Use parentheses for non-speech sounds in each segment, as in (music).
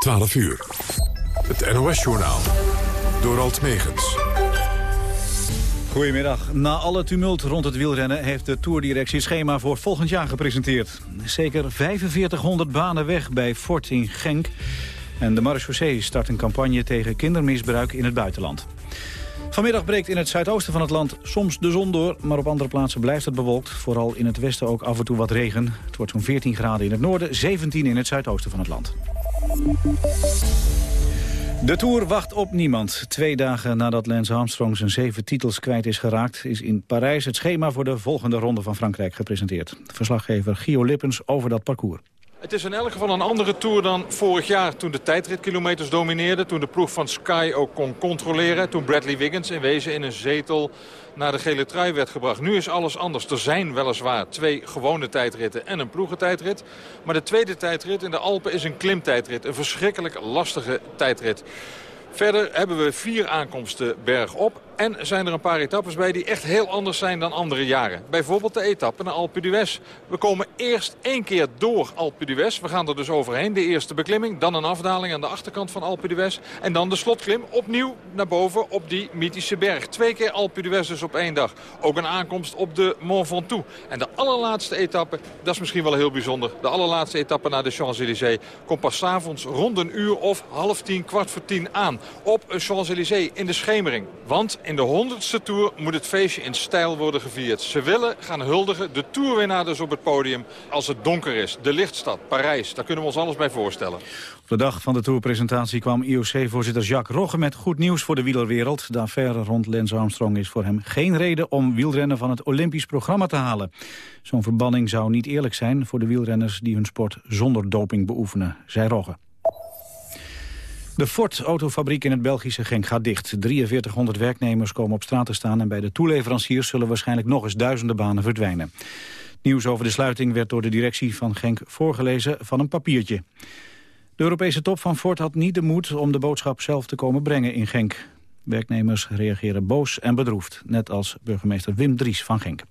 12 uur. Het NOS-journaal. Door Alt Megens. Goedemiddag. Na alle tumult rond het wielrennen heeft de Tourdirectie schema voor volgend jaar gepresenteerd. Zeker 4500 banen weg bij Fort in Genk. En de marechaussee start een campagne tegen kindermisbruik in het buitenland. Vanmiddag breekt in het zuidoosten van het land soms de zon door... maar op andere plaatsen blijft het bewolkt. Vooral in het westen ook af en toe wat regen. Het wordt zo'n 14 graden in het noorden, 17 in het zuidoosten van het land. De Tour wacht op niemand. Twee dagen nadat Lance Armstrong zijn zeven titels kwijt is geraakt... is in Parijs het schema voor de volgende ronde van Frankrijk gepresenteerd. Verslaggever Gio Lippens over dat parcours. Het is in elk geval een andere Tour dan vorig jaar toen de tijdritkilometers domineerden. Toen de ploeg van Sky ook kon controleren. Toen Bradley Wiggins in wezen in een zetel naar de gele trui werd gebracht. Nu is alles anders. Er zijn weliswaar twee gewone tijdritten en een ploegentijdrit. Maar de tweede tijdrit in de Alpen is een klimtijdrit. Een verschrikkelijk lastige tijdrit. Verder hebben we vier aankomsten bergop. En zijn er een paar etappes bij die echt heel anders zijn dan andere jaren. Bijvoorbeeld de etappe naar Alpe d'Huez. We komen eerst één keer door Alpe d'Huez. We gaan er dus overheen. De eerste beklimming, dan een afdaling aan de achterkant van Alpe d'Huez. En dan de slotklim opnieuw naar boven op die mythische berg. Twee keer Alpe d'Huez dus op één dag. Ook een aankomst op de Mont Ventoux. En de allerlaatste etappe, dat is misschien wel heel bijzonder. De allerlaatste etappe naar de Champs-Élysées komt pas avonds rond een uur of half tien, kwart voor tien aan. Op Champs-Élysées in de schemering. Want in de honderdste Tour moet het feestje in stijl worden gevierd. Ze willen gaan huldigen de Tourwinnaar dus op het podium als het donker is. De lichtstad, Parijs, daar kunnen we ons alles bij voorstellen. Op de dag van de Tourpresentatie kwam IOC-voorzitter Jacques Rogge met goed nieuws voor de wielerwereld. De affaire rond Lance Armstrong is voor hem geen reden om wielrennen van het Olympisch programma te halen. Zo'n verbanning zou niet eerlijk zijn voor de wielrenners die hun sport zonder doping beoefenen, zei Rogge. De Ford-autofabriek in het Belgische Genk gaat dicht. 4300 werknemers komen op straat te staan... en bij de toeleveranciers zullen waarschijnlijk nog eens duizenden banen verdwijnen. Nieuws over de sluiting werd door de directie van Genk voorgelezen van een papiertje. De Europese top van Ford had niet de moed om de boodschap zelf te komen brengen in Genk. Werknemers reageren boos en bedroefd, net als burgemeester Wim Dries van Genk.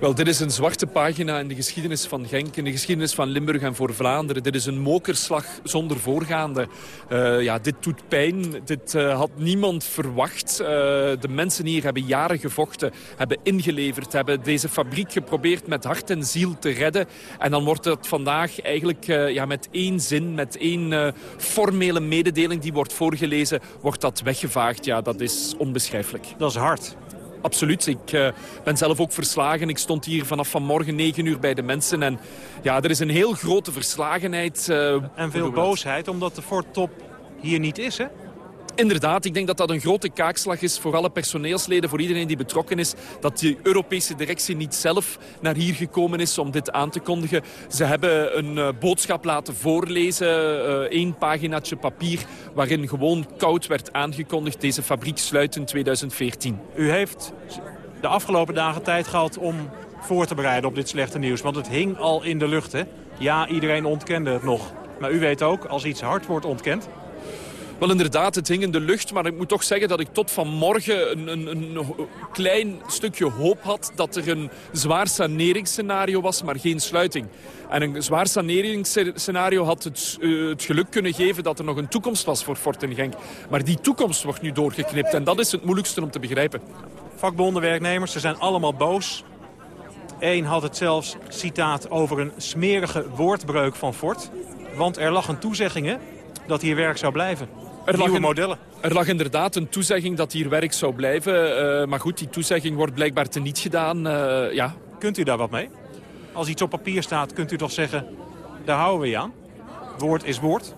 Wel, dit is een zwarte pagina in de geschiedenis van Genk, in de geschiedenis van Limburg en voor Vlaanderen. Dit is een mokerslag zonder voorgaande. Uh, ja, dit doet pijn, dit uh, had niemand verwacht. Uh, de mensen hier hebben jaren gevochten, hebben ingeleverd, hebben deze fabriek geprobeerd met hart en ziel te redden. En dan wordt het vandaag eigenlijk ja, met één zin, met één formele mededeling die wordt voorgelezen, wordt dat weggevaagd. Ja, dat is onbeschrijfelijk. Dat is hard. Absoluut. Ik uh, ben zelf ook verslagen. Ik stond hier vanaf vanmorgen 9 uur bij de mensen. En ja, er is een heel grote verslagenheid. Uh, en veel boosheid, omdat de Ford Top hier niet is, hè? Inderdaad, ik denk dat dat een grote kaakslag is voor alle personeelsleden, voor iedereen die betrokken is. Dat de Europese directie niet zelf naar hier gekomen is om dit aan te kondigen. Ze hebben een uh, boodschap laten voorlezen, uh, één paginaatje papier, waarin gewoon koud werd aangekondigd. Deze fabriek sluit in 2014. U heeft de afgelopen dagen tijd gehad om voor te bereiden op dit slechte nieuws. Want het hing al in de lucht, hè? Ja, iedereen ontkende het nog. Maar u weet ook, als iets hard wordt ontkend, wel inderdaad, het hing in de lucht. Maar ik moet toch zeggen dat ik tot vanmorgen een, een, een klein stukje hoop had... dat er een zwaar saneringsscenario was, maar geen sluiting. En een zwaar saneringsscenario had het, uh, het, geluk kunnen geven dat er nog een toekomst was voor Fort en Genk. Maar die toekomst wordt nu doorgeknipt en dat is het moeilijkste om te begrijpen. Vakbonden, werknemers, ze zijn allemaal boos. Eén had het zelfs, citaat, over een smerige woordbreuk van Fort. Want er lag een toezegging dat hier werk zou blijven er lag, modellen. Er lag inderdaad een toezegging dat hier werk zou blijven. Uh, maar goed, die toezegging wordt blijkbaar teniet gedaan. Uh, ja. Kunt u daar wat mee? Als iets op papier staat, kunt u toch zeggen, daar houden we je aan? Woord is woord.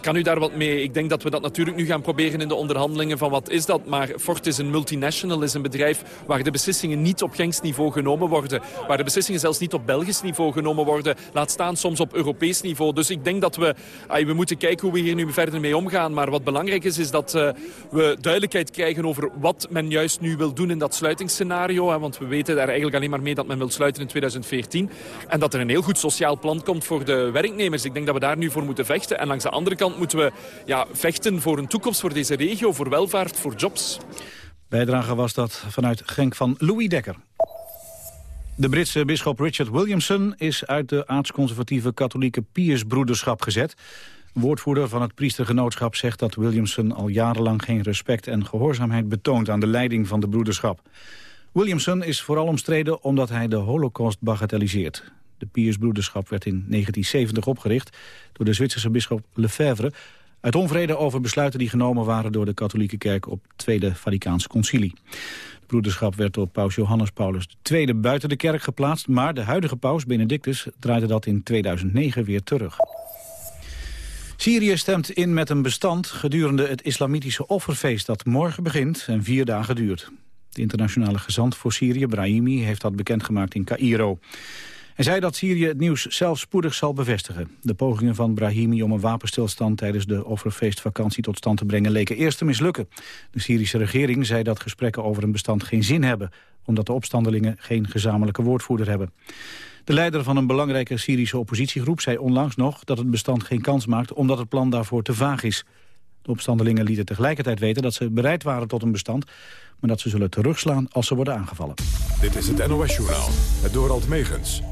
Kan u daar wat mee? Ik denk dat we dat natuurlijk nu gaan proberen in de onderhandelingen van wat is dat. Maar Ford is een multinational, is een bedrijf waar de beslissingen niet op Genks niveau genomen worden. Waar de beslissingen zelfs niet op Belgisch niveau genomen worden. Laat staan soms op Europees niveau. Dus ik denk dat we, we moeten kijken hoe we hier nu verder mee omgaan. Maar wat belangrijk is, is dat uh, we duidelijkheid krijgen over wat men juist nu wil doen in dat sluitingsscenario. Want we weten daar eigenlijk alleen maar mee dat men wil sluiten in 2014. En dat er een heel goed sociaal plan komt voor de werknemers. Ik denk dat we daar nu voor moeten vechten. En langs de andere kant moeten we ja, vechten voor een toekomst voor deze regio, voor welvaart, voor jobs. Bijdrage was dat vanuit Genk van Louis Dekker. De Britse bisschop Richard Williamson is uit de aartsconservatieve katholieke Piersbroederschap gezet. woordvoerder van het priestergenootschap zegt dat Williamson al jarenlang geen respect en gehoorzaamheid betoont aan de leiding van de broederschap. Williamson is vooral omstreden omdat hij de holocaust bagatelliseert. De Piersbroederschap werd in 1970 opgericht door de Zwitserse bisschop Lefebvre... uit onvrede over besluiten die genomen waren door de katholieke kerk op het Tweede Vaticaanse Concilie. De broederschap werd door paus Johannes Paulus II buiten de kerk geplaatst... maar de huidige paus Benedictus draaide dat in 2009 weer terug. Syrië stemt in met een bestand gedurende het islamitische offerfeest dat morgen begint en vier dagen duurt. De internationale gezant voor Syrië, Brahimi, heeft dat bekendgemaakt in Cairo. Hij zei dat Syrië het nieuws zelf spoedig zal bevestigen. De pogingen van Brahimi om een wapenstilstand tijdens de offerfeestvakantie tot stand te brengen leken eerst te mislukken. De Syrische regering zei dat gesprekken over een bestand geen zin hebben, omdat de opstandelingen geen gezamenlijke woordvoerder hebben. De leider van een belangrijke Syrische oppositiegroep zei onlangs nog dat het bestand geen kans maakt omdat het plan daarvoor te vaag is. De opstandelingen lieten tegelijkertijd weten dat ze bereid waren tot een bestand, maar dat ze zullen terugslaan als ze worden aangevallen. Dit is het NOS Journaal, het Dorald Megens.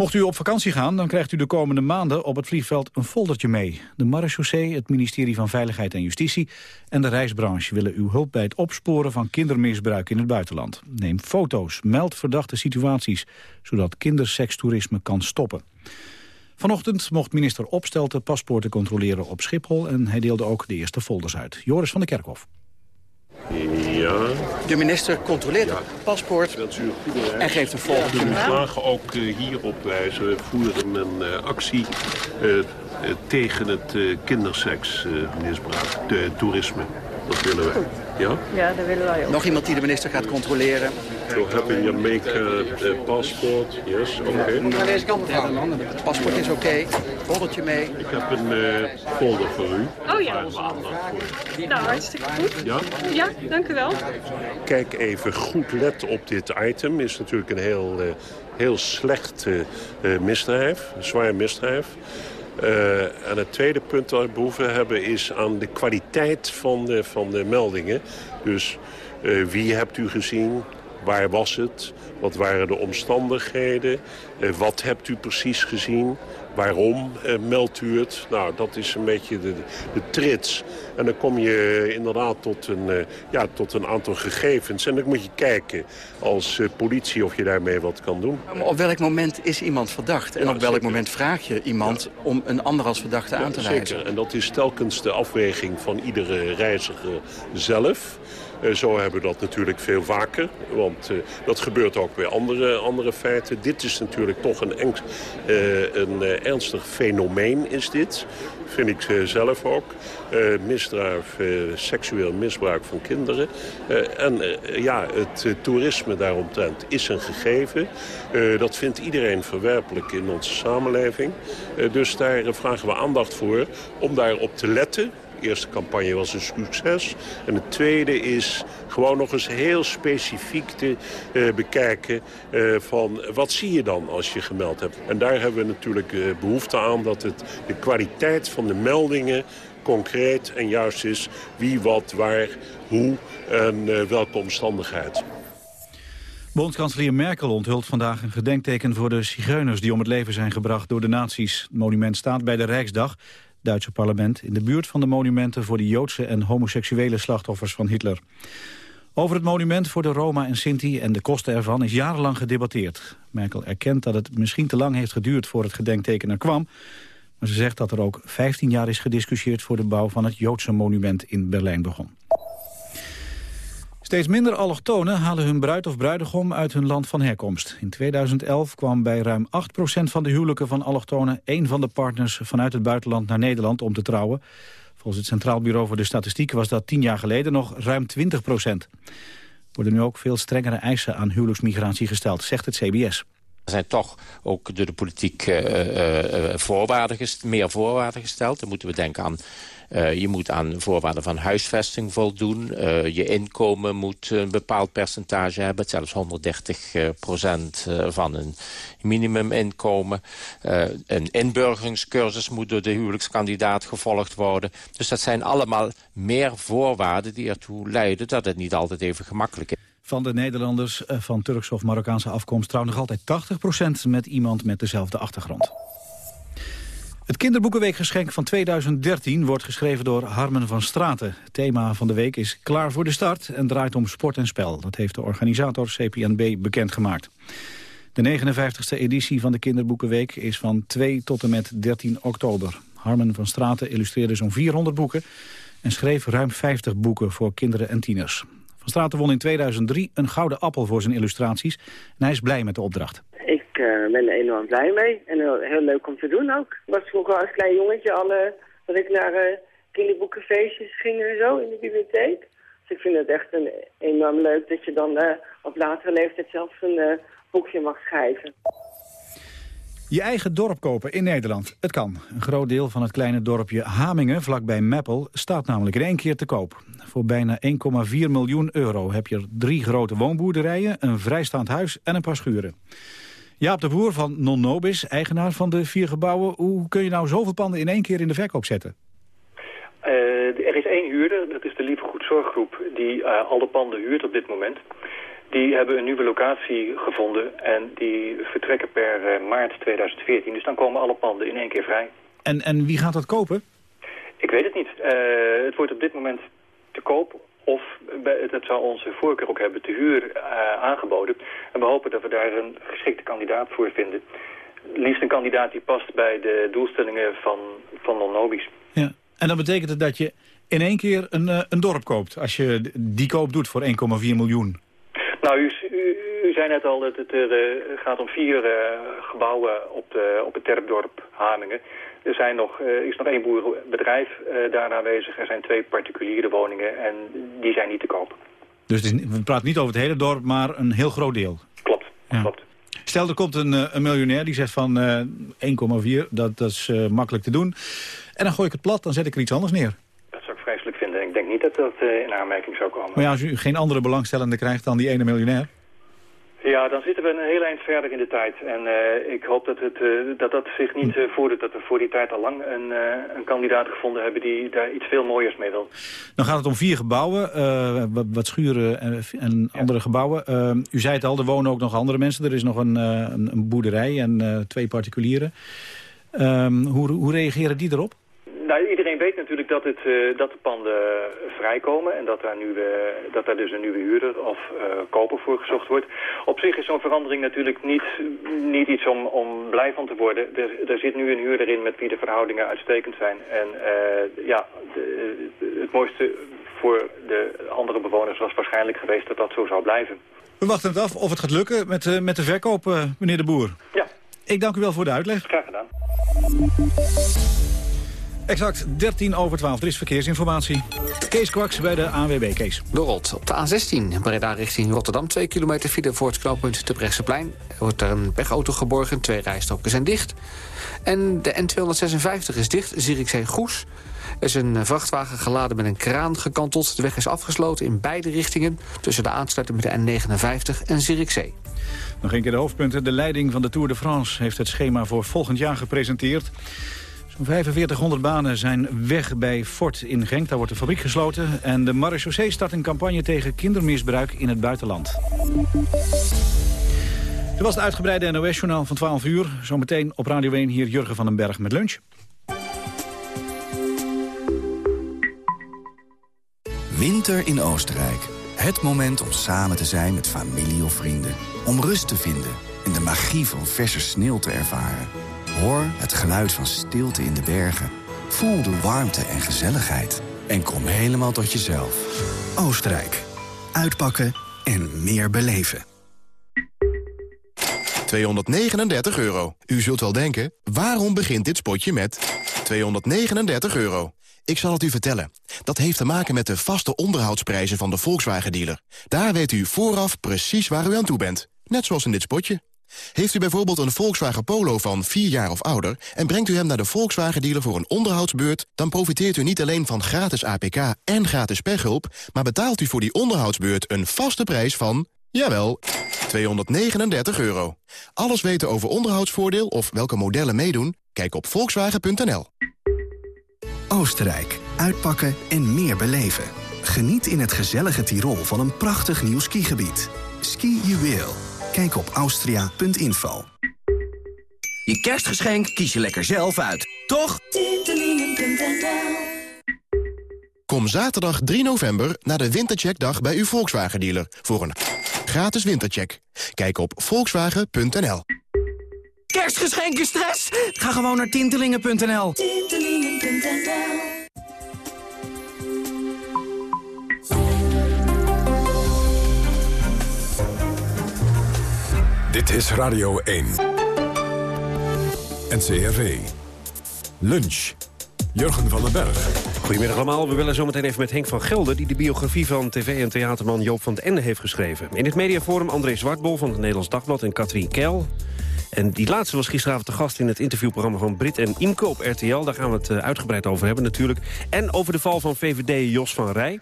Mocht u op vakantie gaan, dan krijgt u de komende maanden op het vliegveld een foldertje mee. De marechaussee, het ministerie van Veiligheid en Justitie en de reisbranche willen uw hulp bij het opsporen van kindermisbruik in het buitenland. Neem foto's, meld verdachte situaties, zodat kindersekstoerisme kan stoppen. Vanochtend mocht minister Opstelten paspoorten controleren op Schiphol en hij deelde ook de eerste folders uit. Joris van der Kerkhof. Ja. De minister controleert het paspoort en geeft een volgende. We vragen ook uh, hierop wijzen. We voeren een uh, actie uh, tegen het kinderseksmisbruik, toerisme. Dat willen we. Ja? Ja, dat willen wij ook. Nog iemand die de minister gaat controleren. So having your make a passport, yes, oké. Okay. Naar deze kant mevrouw. Het paspoort is oké. Okay. Foldertje mee. Ik heb een uh, folder voor u. Oh ja. Nou, hartstikke goed. Ja? Ja, dank u wel. Kijk even goed, let op dit item. is natuurlijk een heel, uh, heel slecht uh, misdrijf, een zwaar misdrijf. Uh, en het tweede punt dat we behoefte hebben is aan de kwaliteit van de, van de meldingen. Dus uh, wie hebt u gezien? Waar was het? Wat waren de omstandigheden? Uh, wat hebt u precies gezien? Waarom uh, meldt u het? Nou, dat is een beetje de, de trits. En dan kom je inderdaad tot een, ja, tot een aantal gegevens. En dan moet je kijken als politie of je daarmee wat kan doen. Maar op welk moment is iemand verdacht? En ja, op welk zeker. moment vraag je iemand ja. om een ander als verdachte ja, aan te wijzen? Zeker, en dat is telkens de afweging van iedere reiziger zelf. Uh, zo hebben we dat natuurlijk veel vaker. Want uh, dat gebeurt ook bij andere, andere feiten. Dit is natuurlijk toch een, uh, een ernstig fenomeen, is dit. Vind ik zelf ook. misdrijf, seksueel misbruik van kinderen. en ja, het toerisme daaromtrent is een gegeven. dat vindt iedereen verwerpelijk in onze samenleving. dus daar vragen we aandacht voor om daarop te letten de eerste campagne was een succes. En het tweede is gewoon nog eens heel specifiek te uh, bekijken uh, van wat zie je dan als je gemeld hebt. En daar hebben we natuurlijk uh, behoefte aan dat het, de kwaliteit van de meldingen concreet en juist is wie, wat, waar, hoe en welke omstandigheid. Bondskanselier Merkel onthult vandaag een gedenkteken voor de zigeuners die om het leven zijn gebracht door de nazi's. Monument staat bij de Rijksdag Duitse parlement in de buurt van de monumenten voor de Joodse en homoseksuele slachtoffers van Hitler. Over het monument voor de Roma en Sinti en de kosten ervan is jarenlang gedebatteerd. Merkel erkent dat het misschien te lang heeft geduurd voor het gedenkteken er kwam. Maar ze zegt dat er ook 15 jaar is gediscussieerd voor de bouw van het Joodse monument in Berlijn begon. Steeds minder allochtonen halen hun bruid of bruidegom uit hun land van herkomst. In 2011 kwam bij ruim 8% van de huwelijken van allochtonen... één van de partners vanuit het buitenland naar Nederland om te trouwen. Volgens het Centraal Bureau voor de Statistiek was dat tien jaar geleden nog ruim 20%. Er worden nu ook veel strengere eisen aan huwelijksmigratie gesteld, zegt het CBS. Er zijn toch ook door de politiek uh, uh, voorwaarden meer voorwaarden gesteld. Dan moeten we denken aan je moet aan voorwaarden van huisvesting voldoen. Je inkomen moet een bepaald percentage hebben. Zelfs 130 uh, procent van een minimuminkomen. een inburgeringscursus moet door de huwelijkskandidaat gevolgd worden. Dus dat zijn allemaal meer voorwaarden die ertoe leiden... dat het niet altijd even gemakkelijk is. Van de Nederlanders van Turkse of Marokkaanse afkomst... trouwens nog altijd 80% met iemand met dezelfde achtergrond. Het kinderboekenweekgeschenk van 2013 wordt geschreven door Harmen van Straten. Het thema van de week is Klaar voor de start en draait om sport en spel. Dat heeft de organisator CPNB bekendgemaakt. De 59e editie van de Kinderboekenweek is van 2 tot en met 13 oktober. Harmen van Straten illustreerde zo'n 400 boeken... en schreef ruim 50 boeken voor kinderen en tieners. Van won in 2003 een gouden appel voor zijn illustraties... en hij is blij met de opdracht. Ik uh, ben er enorm blij mee en heel, heel, leuk om te doen ook. Ik was vroeger als klein jongetje al uh, dat ik naar kinderboekenfeestjes ging en zo in de bibliotheek. Dus ik vind het echt een, enorm leuk dat je dan op latere leeftijd zelfs een boekje mag schrijven. Je eigen dorp kopen in Nederland. Het kan. Een groot deel van het kleine dorpje Hamingen, vlakbij Meppel, staat namelijk in één keer te koop. Voor bijna 1,4 miljoen euro heb je drie grote woonboerderijen, een vrijstaand huis en een paar schuren. Jaap de Boer van Non Nobis, eigenaar van de vier gebouwen. Hoe kun je nou zoveel panden in één keer in de verkoop zetten? Uh, er is één huurder, dat is de Lieve Goed Zorggroep, die uh, alle panden huurt op dit moment. Die hebben een nieuwe locatie gevonden en die vertrekken per uh, maart 2014. Dus dan komen alle panden in één keer vrij. En, en wie gaat dat kopen? Ik weet het niet. het wordt op dit moment te koop of dat zou onze voorkeur ook hebben te huur uh, aangeboden. En we hopen dat we daar een geschikte kandidaat voor vinden. Liefst een kandidaat die past bij de doelstellingen van, van non-nobies. Ja. En dan betekent het dat je in één keer een, een dorp koopt... als je die koop doet voor 1,4 miljoen? Nou, u, u, zei net al dat het uh, gaat om vier gebouwen op, de, op het terpdorp Hamingen. Er zijn nog, uh, is nog één boerenbedrijf daar aanwezig. Er zijn twee particuliere woningen en die zijn niet te koop. Dus is, we praten niet over het hele dorp, maar een heel groot deel? Klopt, ja. klopt. Stel, er komt een, een miljonair die zegt van uh, 1,4, dat, dat is makkelijk te doen. En dan gooi ik het plat, dan zet ik er iets anders neer. Dat zou ik vreselijk vinden. Ik denk niet dat dat in aanmerking zou komen. Maar ja, als u geen andere belangstellende krijgt dan die ene miljonair... Ja, dan zitten we een heel eind verder in de tijd. En uh, ik hoop dat, het, uh, dat dat zich niet uh, voordoet. Dat we voor die tijd al lang een, een kandidaat gevonden hebben die daar iets veel mooiers mee wil. Dan gaat het om vier gebouwen, wat, wat, schuren en, en andere gebouwen. u zei het al, er wonen ook nog andere mensen. Er is nog een, een, een boerderij en twee particulieren. Um, hoe, hoe reageren die erop? Nou, weet natuurlijk dat, het, uh, dat de panden vrijkomen en dat daar, nu, uh, dat daar dus een nieuwe huurder of koper voor gezocht wordt. Op zich is zo'n verandering natuurlijk niet, niet iets om, om blij van te worden. Er, er zit nu een huurder in met wie de verhoudingen uitstekend zijn. En ja, de, het mooiste voor de andere bewoners was waarschijnlijk geweest dat dat zo zou blijven. We wachten het af of het gaat lukken met, met de verkoop, meneer de Boer. Ja. Ik dank u wel voor de uitleg. Graag gedaan. Exact 13 over 12. Er is verkeersinformatie. Kees Kwaks bij de ANWB. Kees. Dorot, op de A16 Breda richting Rotterdam. 2 kilometer file voor het knooppunt de Brechtseplein. Er wordt er een pechauto geborgen. Twee rijstroken zijn dicht. En de N256 is dicht. Zierikzee-Goes. Er is een vrachtwagen geladen met een kraan gekanteld. De weg is afgesloten in beide richtingen... tussen de aansluiting met de N59 en Zierikzee. Nog een keer de hoofdpunten. De leiding van de Tour de France heeft het schema voor volgend jaar gepresenteerd. 4500 banen zijn weg bij Fort in Genk. Daar wordt de fabriek gesloten. En de marechaussee start een campagne tegen kindermisbruik in het buitenland. Dit was het uitgebreide NOS-journaal van 12 uur. Zometeen op Radio 1 hier Jurgen van den Berg met lunch. Winter in Oostenrijk. Het moment om samen te zijn met familie of vrienden. Om rust te vinden en de magie van verse sneeuw te ervaren. Hoor het geluid van stilte in de bergen. Voel de warmte en gezelligheid. En kom helemaal tot jezelf. Oostenrijk. Uitpakken en meer beleven. 239 euro. U zult wel denken, waarom begint dit spotje met 239 euro? Ik zal het u vertellen. Dat heeft te maken met de vaste onderhoudsprijzen van de Volkswagen-dealer. Daar weet u vooraf precies waar u aan toe bent. Net zoals in dit spotje. Heeft u bijvoorbeeld een Volkswagen Polo van 4 jaar of ouder... en brengt u hem naar de Volkswagen-dealer voor een onderhoudsbeurt... dan profiteert u niet alleen van gratis APK en gratis pechhulp... maar betaalt u voor die onderhoudsbeurt een vaste prijs van... jawel, 239 euro. Alles weten over onderhoudsvoordeel of welke modellen meedoen? Kijk op volkswagen.nl. Oostenrijk. Uitpakken en meer beleven. Geniet in het gezellige Tirol van een prachtig nieuw skigebied. Ski Juweel. Kijk op austria.info. Je kerstgeschenk kies je lekker zelf uit, toch? Kom zaterdag 3 november naar de Wintercheckdag bij uw Volkswagen-dealer... voor een gratis wintercheck. Kijk op volkswagen.nl. Kerstgeschenken stress? Ga gewoon naar tintelingen.nl. Dit is Radio 1. NCRV. Lunch. Jurgen van den Berg. Goedemiddag allemaal. We willen zometeen even met Henk van Gelder... die de biografie van tv- en theaterman Joop van den Ende heeft geschreven. In het mediaforum André Zwartbol van het Nederlands Dagblad... en Katrien Keil. En die laatste was gisteravond de gast in het interviewprogramma van Brit en Imke op RTL. Daar gaan we het eh, uitgebreid over hebben natuurlijk. En over de val van VVD Jos van Rij.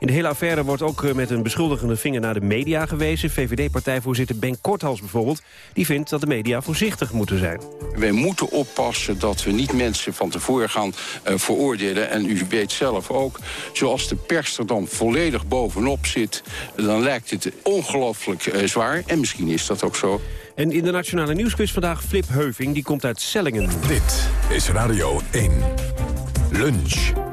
In de hele affaire wordt ook eh, met een beschuldigende vinger naar de media gewezen. VVD-partijvoorzitter Ben Korthals bijvoorbeeld... die vindt dat de media voorzichtig moeten zijn. Wij moeten oppassen dat we niet mensen van tevoren gaan uh, veroordelen. En u weet zelf ook, zoals de pers er dan volledig bovenop zit... dan lijkt het ongelooflijk uh, zwaar. En misschien is dat ook zo. En in de Nationale Nieuwsquiz vandaag Flip Heuving, die komt uit Sellingen. Dit is Radio 1. Lunch.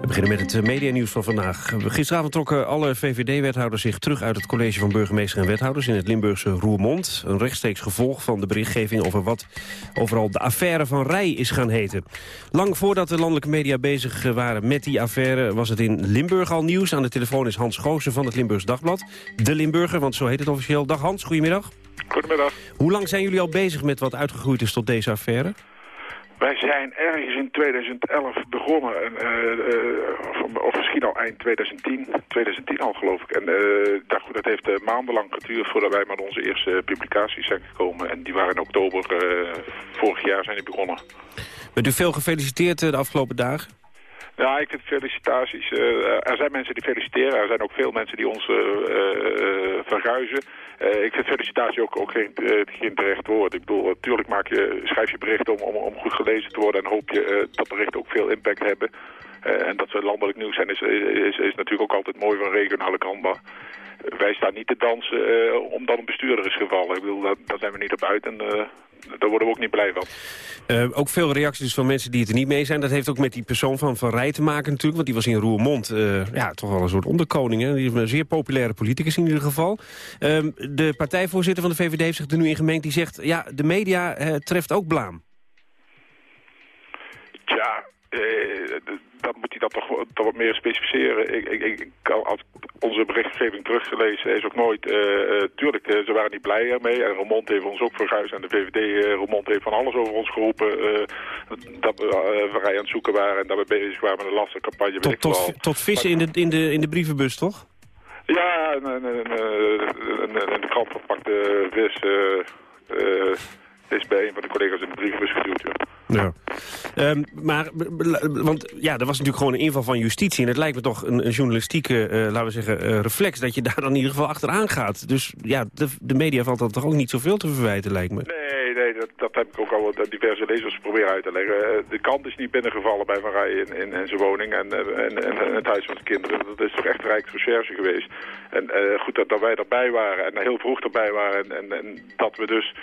We beginnen met het medianieuws van vandaag. Gisteravond trokken alle VVD-wethouders zich terug uit het college van burgemeester en wethouders in het Limburgse Roermond. Een rechtstreeks gevolg van de berichtgeving over wat overal de affaire van Rij is gaan heten. Lang voordat de landelijke media bezig waren met die affaire was het in Limburg al nieuws. Aan de telefoon is Hans Goosen van het Limburgs Dagblad. De Limburger, want zo heet het officieel. Dag Hans, goedemiddag. Goedemiddag. Hoe lang zijn jullie al bezig met wat uitgegroeid is tot deze affaire? Wij zijn ergens in 2011 begonnen, en, uh, uh, of, misschien al eind 2010, 2010 al geloof ik. En uh, dat, dat heeft maandenlang geduurd voordat wij met onze eerste publicaties zijn gekomen. En die waren in oktober vorig jaar zijn die begonnen. Bent u veel gefeliciteerd de afgelopen dagen? Ja, ik vind felicitaties. Er zijn mensen die feliciteren. Er zijn ook veel mensen die ons uh, uh, verguizen. ik vind felicitatie ook, ook geen, geen terecht woord. Ik bedoel, natuurlijk maak je, schrijf je berichten om, om, om goed gelezen te worden... en hoop je dat berichten ook veel impact hebben. en dat we landelijk nieuws zijn is, is, is natuurlijk ook altijd mooi van regionale krant. Maar wij staan niet te dansen omdat een bestuurder is gevallen. Ik bedoel, daar, daar zijn we niet op uit en daar worden we ook niet blij van. Uh, ook veel reacties van mensen die het er niet mee zijn. Dat heeft ook met die persoon van Van Rij te maken natuurlijk. Want die was in Roermond uh, ja, toch wel een soort onderkoning. Hè? Die is een zeer populaire politicus in ieder geval. Uh, de partijvoorzitter van de VVD heeft zich er nu in gemengd. Die zegt, ja, de media uh, treft ook blaam. Tja, dan moet hij dat toch, toch wat meer specificeren. Ik, ik, ik, als onze berichtgeving teruggelezen is ook nooit... Uh, uh, tuurlijk, uh, ze waren niet blij ermee. En Remond heeft ons ook verguisd. En de VVD, Remond heeft van alles over ons geroepen. dat we vrij aan het zoeken waren. En dat we bezig waren met een lastige campagne. Tot, tot, tot vissen maar, in, de, in, de, in de brievenbus, toch? Ja, een, een, een, een, een krant verpakte vis is bij een van de collega's in de brievenbus geduwd. Ja. Ja. Um, maar, want ja, er was natuurlijk gewoon een inval van justitie. En het lijkt me toch een, een journalistieke, uh, laten we zeggen, uh, reflex... dat je (laughs) daar dan in ieder geval achteraan gaat. Dus ja, de, de media valt dan toch ook niet zoveel te verwijten, lijkt me. Nee, nee, dat, dat heb ik ook al diverse lezers proberen uit te leggen. De kant is niet binnengevallen bij Van Rij in, in, in zijn woning en, en, en, het huis van de kinderen. Dat is toch echt Rijksrecherche geweest. En uh, goed dat, dat wij erbij waren en heel vroeg erbij waren. En, en, en dat we dus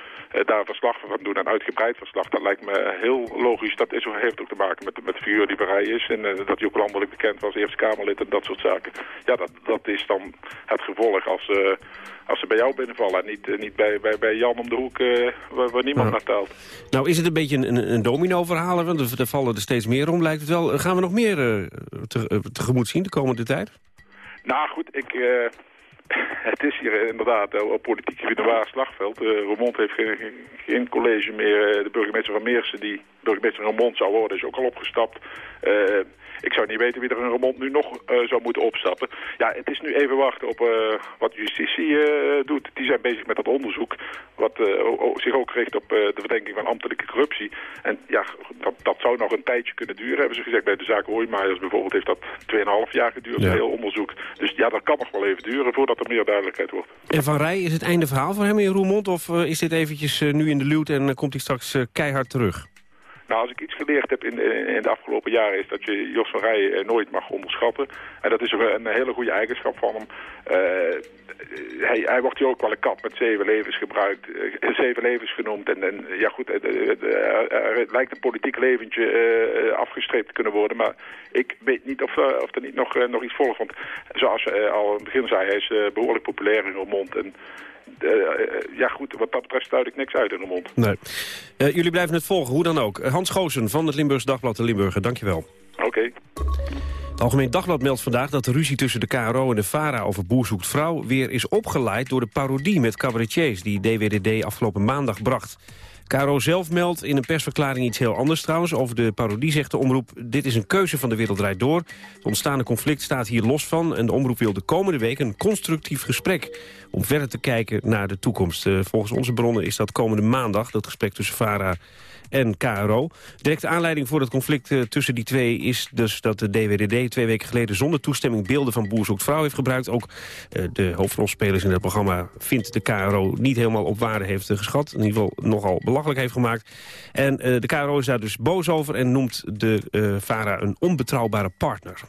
daar verslag van doen, een uitgebreid verslag. Dat lijkt me heel logisch. Dat is, heeft ook te maken met, met de figuur die Barij is. En uh, dat hij ook landelijk bekend was, Eerste Kamerlid en dat soort zaken. Ja, dat, dat is dan het gevolg als, uh, als ze bij jou binnenvallen. En niet, niet bij, bij, bij Jan om de hoek waar, waar, niemand ja. naar telt. Nou is het een beetje een, een domino-verhaal. Want er, er, vallen er steeds meer om, lijkt het wel. Gaan we nog meer te, tegemoet zien de komende tijd? Nou goed, ik (laughs) het is hier inderdaad op politiek waar slagveld. Uh, Roermond heeft geen, geen college meer. Uh, de burgemeester van Meersen, die burgemeester Roermond zou worden, is ook al opgestapt. ik zou niet weten wie er in Roermond nu nog zou moeten opstappen. Ja, het is nu even wachten op wat justitie doet. Die zijn bezig met dat onderzoek, wat zich ook richt op de verdenking van ambtelijke corruptie. En ja, dat, dat zou nog een tijdje kunnen duren, hebben ze gezegd. Bij de zaak Hoijmaijers bijvoorbeeld heeft dat 2,5 jaar geduurd, ja. heel onderzoek. Dus ja, dat kan nog wel even duren voordat er meer duidelijkheid wordt. En Van Rij, is het einde verhaal voor hem in Roermond? Of uh, is dit eventjes uh, nu in de luwt en uh, komt hij straks keihard terug? Nou, als ik iets geleerd heb in, in, de afgelopen jaren... is dat je Jos van Rij eh, nooit mag onderschatten. En dat is ook een hele goede eigenschap van hem. Eh, hij, hij wordt hier ook wel een kat met zeven levens gebruikt. eh, (laughs) zeven levens genoemd. En, en ja goed, het, lijkt een politiek leventje eh, eh, afgestreept te kunnen worden. Maar ik weet niet of, eh, of er niet nog, eh, nog iets volgt. Want zoals eh, al in het begin zei, hij is eh, behoorlijk populair in Roermond. En eh, eh, ja goed, wat dat betreft sluit ik niks uit in Roermond. Nee. Eh, jullie blijven het volgen, hoe dan ook. Eh, Hans Goosen van het Limburgs Dagblad de Limburger, dankjewel. Oké. Het Algemeen Dagblad meldt vandaag dat de ruzie tussen de KRO en de VARA over Boer zoekt vrouw weer is opgeleid door de parodie met cabaretiers die DWDD afgelopen maandag bracht. KRO zelf meldt in een persverklaring iets heel anders trouwens. Over de parodie zegt de omroep, dit is een keuze van de wereld draait door. Het ontstaande conflict staat hier los van en de omroep wil de komende week een constructief gesprek om verder te kijken naar de toekomst. Eh, volgens onze bronnen is dat komende maandag, dat gesprek tussen VARA en KRO. Directe aanleiding voor het conflict eh, tussen die twee is dus dat de DWDD twee weken geleden zonder toestemming beelden van Boer zoekt vrouw heeft gebruikt. Ook eh, de hoofdrolspelers in het programma vindt de KRO niet helemaal op waarde heeft geschat. In ieder geval nogal belachelijk heeft gemaakt. En de KRO is daar dus boos over en noemt de VARA een onbetrouwbare partner.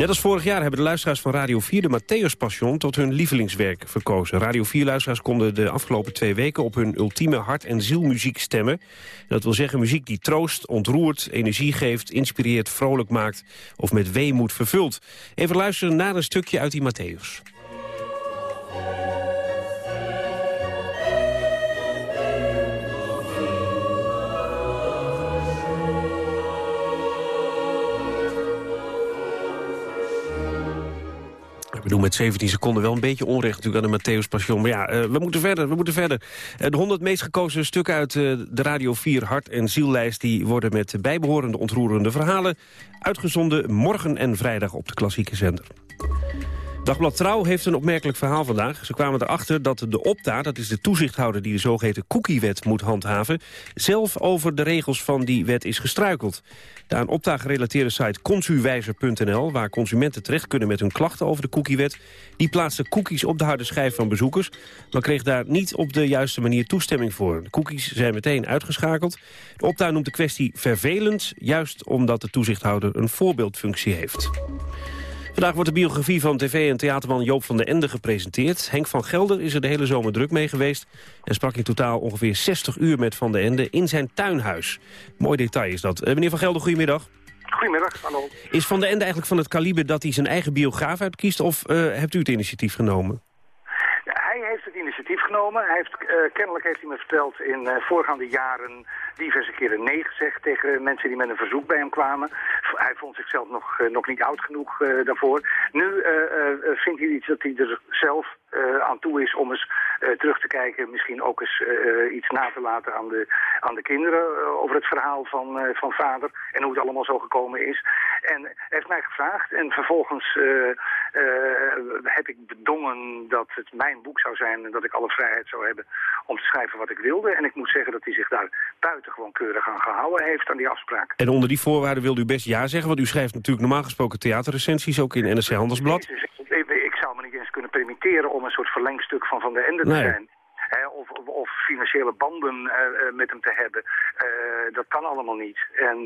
Net als vorig jaar hebben de luisteraars van Radio 4 de Matthäus Passion tot hun lievelingswerk verkozen. Radio 4-luisteraars konden de afgelopen twee weken op hun ultieme hart- en zielmuziek stemmen. Dat wil zeggen muziek die troost, ontroert, energie geeft, inspireert, vrolijk maakt of met weemoed vervult. Even luisteren naar een stukje uit die Matthäus. Doen met 17 seconden wel een beetje onrecht natuurlijk aan de Matthäus Passion. Maar ja, eh, we moeten verder, we moeten verder. Eh, de 100 meest gekozen stukken uit eh, de Radio 4 Hart- en Ziellijst... die worden met bijbehorende ontroerende verhalen... uitgezonden morgen en vrijdag op de klassieke zender. Dagblad Trouw heeft een opmerkelijk verhaal vandaag. Ze kwamen erachter dat de Opta, dat is de toezichthouder... die de zogeheten cookiewet moet handhaven... zelf over de regels van die wet is gestruikeld. De aan Opta gerelateerde site consuwijzer.nl... waar consumenten terecht kunnen met hun klachten over de cookiewet... die plaatste cookies op de harde schijf van bezoekers... maar kreeg daar niet op de juiste manier toestemming voor. De cookies zijn meteen uitgeschakeld. De Opta noemt de kwestie vervelend... juist omdat de toezichthouder een voorbeeldfunctie heeft. Vandaag wordt de biografie van tv- en theaterman Joop van den Ende gepresenteerd. Henk van Gelder is er de hele zomer druk mee geweest... en sprak in totaal ongeveer 60 uur met Van den Ende in zijn tuinhuis. Mooi detail is dat. Eh, meneer van Gelder, goedemiddag. Goedemiddag, hallo. Is Van den Ende eigenlijk van het kaliber dat hij zijn eigen biograaf uitkiest... of eh, hebt u het initiatief genomen? Ja, hij heeft het genomen. Hij heeft, eh, kennelijk heeft hij me verteld in eh, voorgaande jaren diverse keren nee gezegd tegen mensen die met een verzoek bij hem kwamen. Hij vond zichzelf nog, eh, nog niet oud genoeg daarvoor. Nu vindt hij iets dat hij er zelf aan toe is om eens eh, terug te kijken. Misschien ook eens eh, iets na te laten aan de, aan de kinderen eh, over het verhaal van, eh, van vader en hoe het allemaal zo gekomen is. En hij heeft mij gevraagd en vervolgens eh, eh, heb ik bedongen dat het mijn boek zou zijn en dat ik alle vrijheid zou hebben om te schrijven wat ik wilde. En ik moet zeggen dat hij zich daar buitengewoon keurig aan gehouden heeft aan die afspraak. En onder die voorwaarden wilde u best ja zeggen... want u schrijft natuurlijk normaal gesproken theaterrecensies... ook in NRC Handelsblad. Eens kunnen permitteren om een soort verlengstuk van Van der Ende te zijn. Of, of, financiële banden eh, eh, met hem te hebben. Eh, dat kan allemaal niet. En,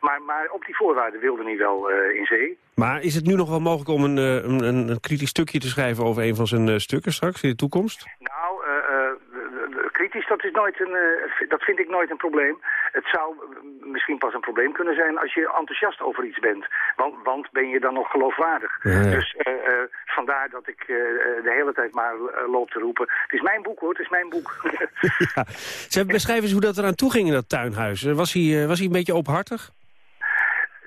maar, maar op die voorwaarden wilde hij wel in zee. Maar is het nu nog wel mogelijk om een, een, een, kritisch stukje te schrijven... over een van zijn stukken straks in de toekomst? Nou, eh, eh, de- de- de- kritisch, dat, is nooit een, eh, dat vind ik nooit een probleem. Het zou eh, misschien pas een probleem kunnen zijn als je enthousiast over iets bent. Want, want ben je dan nog geloofwaardig? Ja. Dus eh, vandaar dat ik de hele tijd maar loop te roepen. Het is mijn boek hoor, het is mijn boek. (laughs) ja. Ze beschrijven eens hoe dat eraan toe ging in dat tuinhuis. Was hij, was hij een beetje openhartig?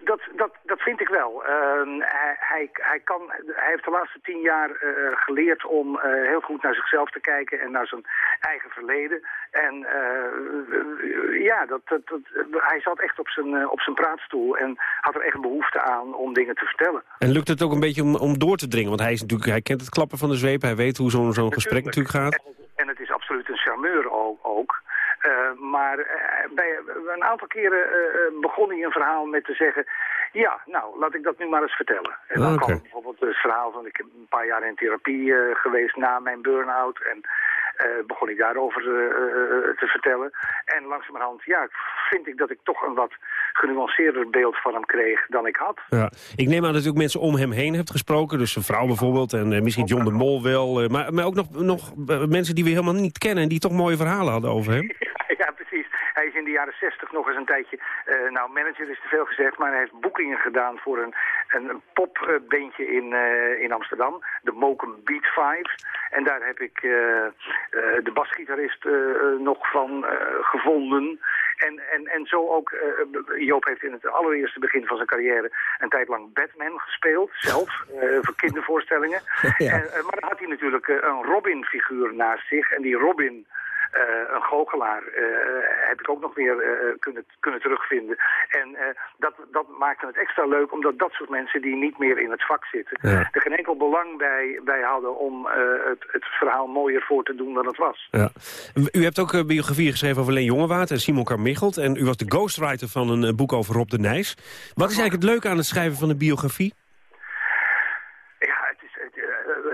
Dat, dat, dat vind ik wel. Ehm, hij, hij, kan, hij heeft de laatste tien jaar eh, geleerd om eh, heel goed naar zichzelf te kijken en naar zijn eigen verleden. En eh, ja, dat, dat, dat, hij zat echt op zijn, op zijn praatstoel en had er echt behoefte aan om dingen te vertellen. En lukt het ook een beetje om, om door te dringen? Want hij, is natuurlijk, hij kent het klappen van de zweep. Hij weet hoe zo'n zo'n gesprek natuurlijk gaat. En het is absoluut een charmeur ook. ook. Eh, maar eh, bij een aantal keren eh, begon hij een verhaal met te zeggen... ja, nou, laat ik dat nu maar eens vertellen. En dan oké. kwam bijvoorbeeld het verhaal van... ik heb een paar jaar in therapie geweest na mijn burn-out... en begon ik daarover te vertellen. En langzamerhand, ja, vind ik dat ik toch een wat genuanceerder beeld van hem kreeg dan ik had. Ja. Ik neem aan dat u ook mensen om hem heen hebt gesproken. Dus een vrouw bijvoorbeeld en misschien John de Mol wel. maar, maar ook nog, nog mensen die we helemaal niet kennen... en die toch mooie verhalen hadden over hem. (laughs) Ja, precies. Hij is in de jaren zestig nog eens een tijdje, uh, nou manager is te veel gezegd, maar hij heeft boekingen gedaan voor een, een, popbeentje in, uh, in Amsterdam, de Mokum Beat Five. En daar heb ik uh, de basgitarist nog van gevonden. En, en, en zo ook, Joop heeft in het allereerste begin van zijn carrière een tijd lang Batman gespeeld, zelf, voor kindervoorstellingen. (laughs) Ja. En, maar dan had hij natuurlijk een Robin-figuur naast zich. En die Robin een goochelaar uh, heb ik ook nog weer uh, kunnen, kunnen terugvinden. En dat, dat maakte het extra leuk, omdat dat soort mensen die niet meer in het vak zitten... Ja. er geen enkel belang bij, bij hadden om het, het verhaal mooier voor te doen dan het was. Ja. U hebt ook biografie geschreven over Leen Jongewaard en Simon Carmichelt... en u was de ghostwriter van een boek over Rob de Nijs. Wat is eigenlijk het leuke aan het schrijven van een biografie?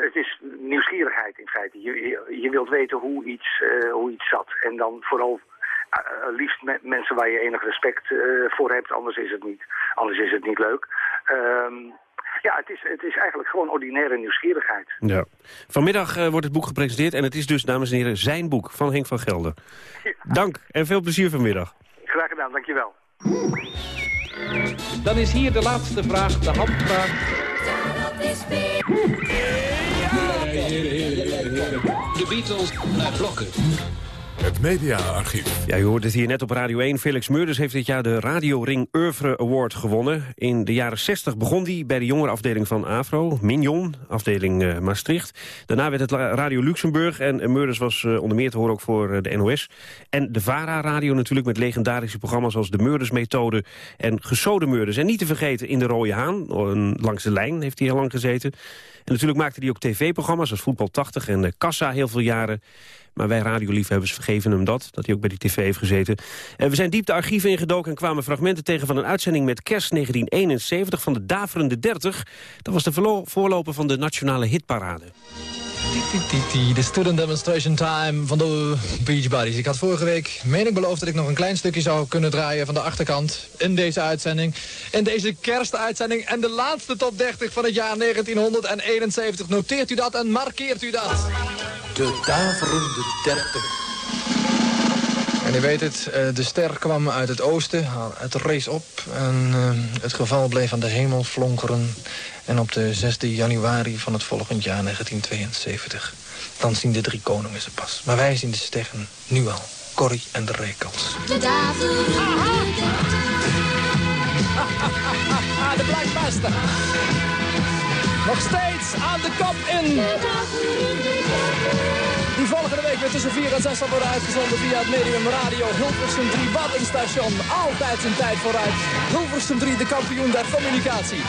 het is nieuwsgierigheid in feite. Je, je, je wilt weten hoe iets, uh, hoe iets zat. En dan vooral uh, liefst me mensen waar je enig respect uh, voor hebt. Anders is het niet, anders is het niet leuk. Um, ja, het is, het is eigenlijk gewoon ordinaire nieuwsgierigheid. Ja. Vanmiddag uh, wordt het boek gepresenteerd en het is dus, dames en heren, zijn boek van Henk van Gelder. Ja. Dank en veel plezier vanmiddag. Graag gedaan, dankjewel. Dan is hier de laatste vraag, de handvraag. De Beatles naar blokken. Het mediaarchief. Ja, u hoort het hier net op Radio 1. Felix Meurders heeft dit jaar de Radio Ring Oeuvre Award gewonnen. In de jaren 60 begon hij bij de jongerenafdeling van AVRO, Mignon, afdeling uh, Maastricht. Daarna werd het Radio Luxemburg en Meurders was uh, onder meer te horen ook voor uh, de NOS. En de VARA-radio natuurlijk met legendarische programma's als de Meurders-methode en Gesode Meurders. En niet te vergeten in de Rode Haan, langs de lijn heeft hij heel lang gezeten. Natuurlijk maakte hij ook tv-programma's als Voetbal 80 en Kassa heel veel jaren. Maar wij radioliefhebbers vergeven hem dat, dat hij ook bij die tv heeft gezeten. En we zijn diep de archieven ingedoken en kwamen fragmenten tegen van een uitzending met kerst 1971 van de Daverende 30. Dat was de voorloper van de nationale hitparade. De student demonstration time van de Beach Buddies. Ik had vorige week, meen ik beloofd dat ik nog een klein stukje zou kunnen draaien van de achterkant in deze uitzending. In deze kerstuitzending en de laatste top 30 van het jaar 1971. Noteert u dat en markeert u dat. De daverende 30. En u weet het, eh, de ster kwam uit het oosten, het race op en uh, het geval bleef aan de hemel flonkeren. En op de 6 januari van het volgend jaar 1972, dan zien de drie koningen ze pas. Maar wij zien de sterren nu al, Corrie en de Rekels. De (laughs) De Blackbuster. Nog steeds aan de kop in. Die volgende week weer tussen 4 en 6 zal worden uitgezonden via het medium radio Hilversum 3. Wat een station. Altijd zijn tijd vooruit. Hilversum 3, de kampioen der communicatie.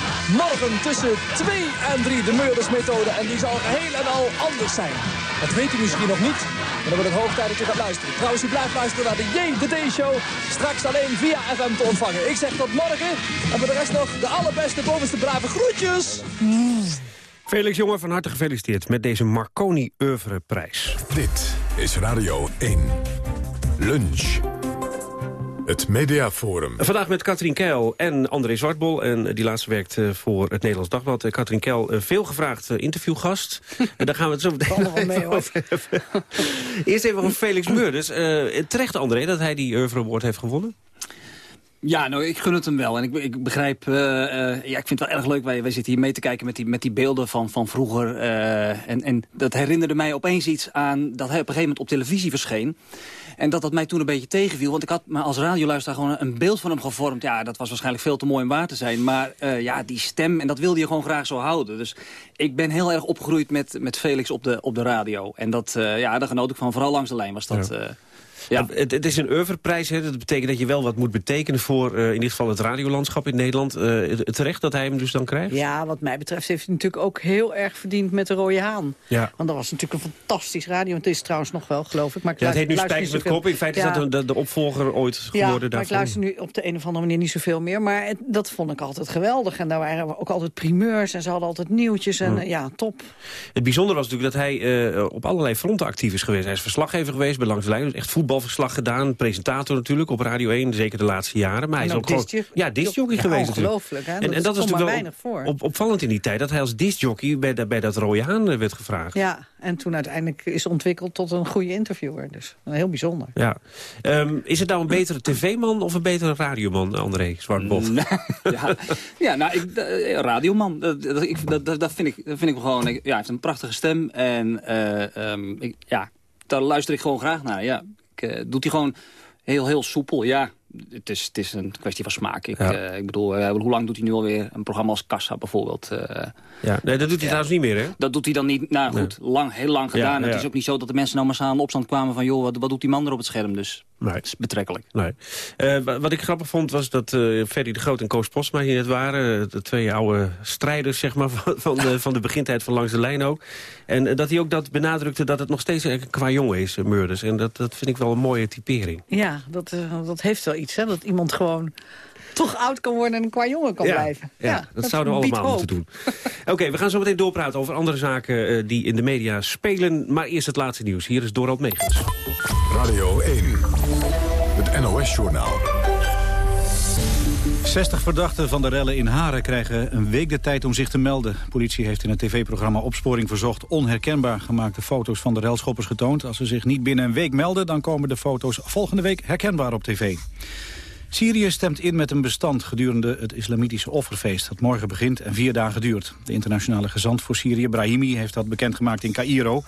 Morgen tussen 2 en 3 de Meursmethode. En die zal geheel en al anders zijn. Dat weet u misschien nog niet. Maar dan wordt het hoog tijd dat u gaat luisteren. Trouwens, u blijft luisteren naar de J, de D-show. Straks alleen via FM te ontvangen. Ik zeg tot morgen. En voor de rest nog de allerbeste, bovenste brave groetjes. Felix Jongen, van harte gefeliciteerd met deze Marconi Oeuvreprijs. Dit is Radio 1. Lunch. Het Mediaforum. Vandaag met Katrien Keil en André Zwartbol. En die laatste werkt eh, voor het Nederlands Dagblad. Eh, Katrien Keil, eh, veelgevraagd interviewgast. (laughs) en daar gaan we het zo meteen mee over (laughs) Eerst even over Felix Meurders. terecht, André, dat hij die Oeuvre Award heeft gewonnen? Ja, nou, ik gun het hem wel. En ik, ik begrijp, uh, uh, ja, ik vind het wel erg leuk. Wij, wij zitten hier mee te kijken met die, met die beelden van, van vroeger. Uh, en, en dat herinnerde mij opeens iets aan dat hij op een gegeven moment op televisie verscheen. En dat dat mij toen een beetje tegenviel. Want ik had me als radioluisteraar gewoon een beeld van hem gevormd. Ja, dat was waarschijnlijk veel te mooi om waar te zijn. Maar ja, die stem, en dat wilde je gewoon graag zo houden. Dus ik ben heel erg opgegroeid met, met Felix op de, op de radio. En dat, ja, daar genoot ik van. Vooral langs de lijn was dat... Ja. Ja. Het, het is een oeuvreprijs, hè. dat betekent dat je wel wat moet betekenen... voor uh, in dit geval het radiolandschap in Nederland. Uh, terecht dat hij hem dus dan krijgt? Ja, wat mij betreft heeft hij natuurlijk ook heel erg verdiend met de Rode Haan. Ja. Want dat was natuurlijk een fantastisch radio. Het is trouwens nog wel, geloof ik. Maar ik ja, het heet nu Spijkers met Kop. In feite is dat de, de, opvolger ooit geworden ja, daarvan. maar ik luister nu op de een of andere manier niet zoveel meer. Maar het, dat vond ik altijd geweldig. En daar waren ook altijd primeurs en ze hadden altijd nieuwtjes. En ja, top. Het bijzondere was natuurlijk dat hij uh, op allerlei fronten actief is geweest. Hij is verslaggever geweest bij Langs de Lijn. Echt voetbalverslag gedaan. Presentator natuurlijk op Radio 1, zeker de laatste jaren. Maar hij is ook gewoon... Ja, discjockey ja, geweest ongelooflijk, hè? En, dat, en dat was natuurlijk wel op, opvallend in die tijd... dat hij als discjockey bij, de, bij dat Rode Haan werd gevraagd. Ja, en toen uiteindelijk is ontwikkeld tot een goede interviewer. Dus heel bijzonder. Ja. Um, is het nou een betere tv-man of een betere radioman, André Zwartbof? (laughs) ja, ja, nou, ik, radioman. Dat, dat, ik, dat, dat, vind ik, dat vind ik gewoon... ja, hij heeft een prachtige stem. En uh, um, ik, ja, daar luister ik gewoon graag naar. Ja, ik, uh, doet hij gewoon heel, heel soepel. Ja, het is, het is een kwestie van smaak. Ik, ja. uh, ik bedoel, uh, hoe lang doet hij nu alweer een programma als Kassa bijvoorbeeld? Uh, ja, nee, dat doet hij trouwens niet meer, hè? Dat doet hij dan niet, nou goed, nee. lang, heel lang gedaan. Ja, het is ook niet zo dat de mensen nou massaal in opstand kwamen van... joh, wat, wat doet die man er op het scherm? Dus nee. het is betrekkelijk. Nee. wat ik grappig vond was dat Ferry de Groot en Koos Postma hier net waren. De twee oude strijders, zeg maar, (laughs) van, van, de, van de begintijd van Langs de Lijn ook. En dat hij ook dat benadrukte dat het nog steeds qua jongen is, Murders. En dat, dat vind ik wel een mooie typering. Ja, dat, dat heeft wel iets, hè? Dat iemand gewoon toch oud kan worden en qua jongen kan ja, blijven. Ja, ja dat, dat, zouden we allemaal hoop. moeten doen. (laughs) Oké, okay, we gaan zo meteen doorpraten over andere zaken uh, die in de media spelen. Maar eerst het laatste nieuws. Hier is Dorald Megens. Radio 1, het NOS-journaal. 60 verdachten van de rellen in Haren krijgen een week de tijd om zich te melden. De politie heeft in het tv-programma Opsporing Verzocht... onherkenbaar gemaakte foto's van de relschoppers getoond. Als ze zich niet binnen een week melden... dan komen de foto's volgende week herkenbaar op tv. Syrië stemt in met een bestand gedurende het islamitische offerfeest... dat morgen begint en vier dagen duurt. De internationale gezant voor Syrië, Brahimi, heeft dat bekendgemaakt in Cairo.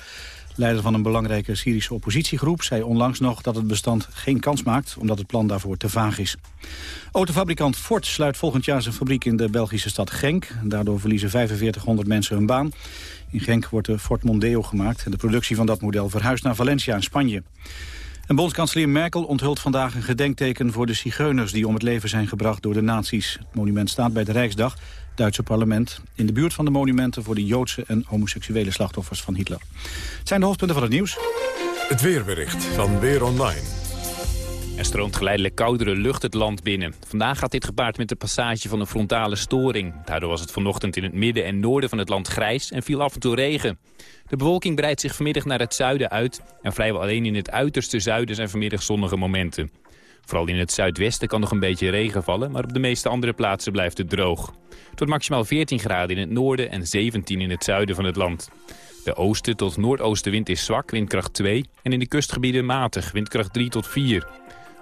Leider van een belangrijke Syrische oppositiegroep zei onlangs nog dat het bestand geen kans maakt, omdat het plan daarvoor te vaag is. Autofabrikant Ford sluit volgend jaar zijn fabriek in de Belgische stad Genk. Daardoor verliezen 4500 mensen hun baan. In Genk wordt de Ford Mondeo gemaakt en de productie van dat model verhuist naar Valencia in Spanje. En bondskanselier Merkel onthult vandaag een gedenkteken voor de zigeuners die om het leven zijn gebracht door de nazi's. Het monument staat bij de Rijksdag, Duitse parlement, in de buurt van de monumenten voor de Joodse en homoseksuele slachtoffers van Hitler. Het zijn de hoofdpunten van het nieuws. Het weerbericht van Weer Online. Er stroomt geleidelijk koudere lucht het land binnen. Vandaag gaat dit gepaard met de passage van een frontale storing. Daardoor was het vanochtend in het midden en noorden van het land grijs en viel af en toe regen. De bewolking breidt zich vanmiddag naar het zuiden uit... en vrijwel alleen in het uiterste zuiden zijn vanmiddag zonnige momenten. Vooral in het zuidwesten kan nog een beetje regen vallen... maar op de meeste andere plaatsen blijft het droog. Tot maximaal 14 graden in het noorden en 17 in het zuiden van het land. De oosten tot noordoostenwind is zwak, windkracht 2... en in de kustgebieden matig, windkracht 3 tot 4.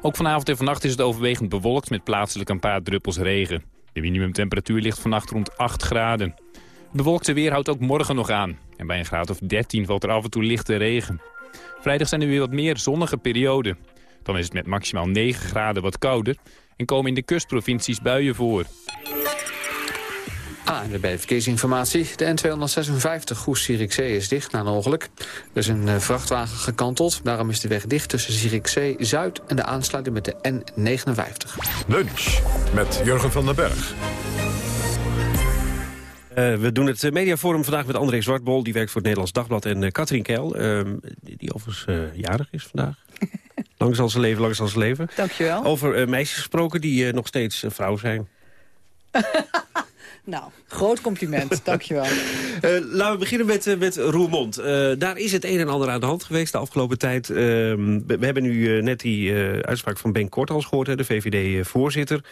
Ook vanavond en vannacht is het overwegend bewolkt met plaatselijk een paar druppels regen. De minimumtemperatuur ligt vannacht rond 8 graden. Bewolkte weer houdt ook morgen nog aan. En bij een graad of 13 valt er af en toe lichte regen. Vrijdag zijn er weer wat meer zonnige perioden. Dan is het met maximaal 9 graden wat kouder en komen in de kustprovincies buien voor. Ah, en bij de verkeersinformatie. De N256 Goes-Zierikzee is dicht na een ongeluk. Er is een uh, vrachtwagen gekanteld. Daarom is de weg dicht tussen Zierikzee-Zuid... en de aansluiting met de N59. Lunch met Jurgen van den Berg. Uh, we doen het mediaforum vandaag met André Zwartbol. Die werkt voor het Nederlands Dagblad. En uh, Katrien Keil, uh, die, die overigens jarig is vandaag. (laughs) lang zal ze leven, lang zal ze leven. Dankjewel. Over meisjes gesproken die nog steeds vrouw zijn. (laughs) Nou, groot compliment, (laughs) dankjewel. Uh, laten we beginnen met, uh, met Roermond. Uh, daar is het een en ander aan de hand geweest de afgelopen tijd. we, we, hebben nu net die uitspraak van Ben Kortals gehoord, hè, de VVD-voorzitter.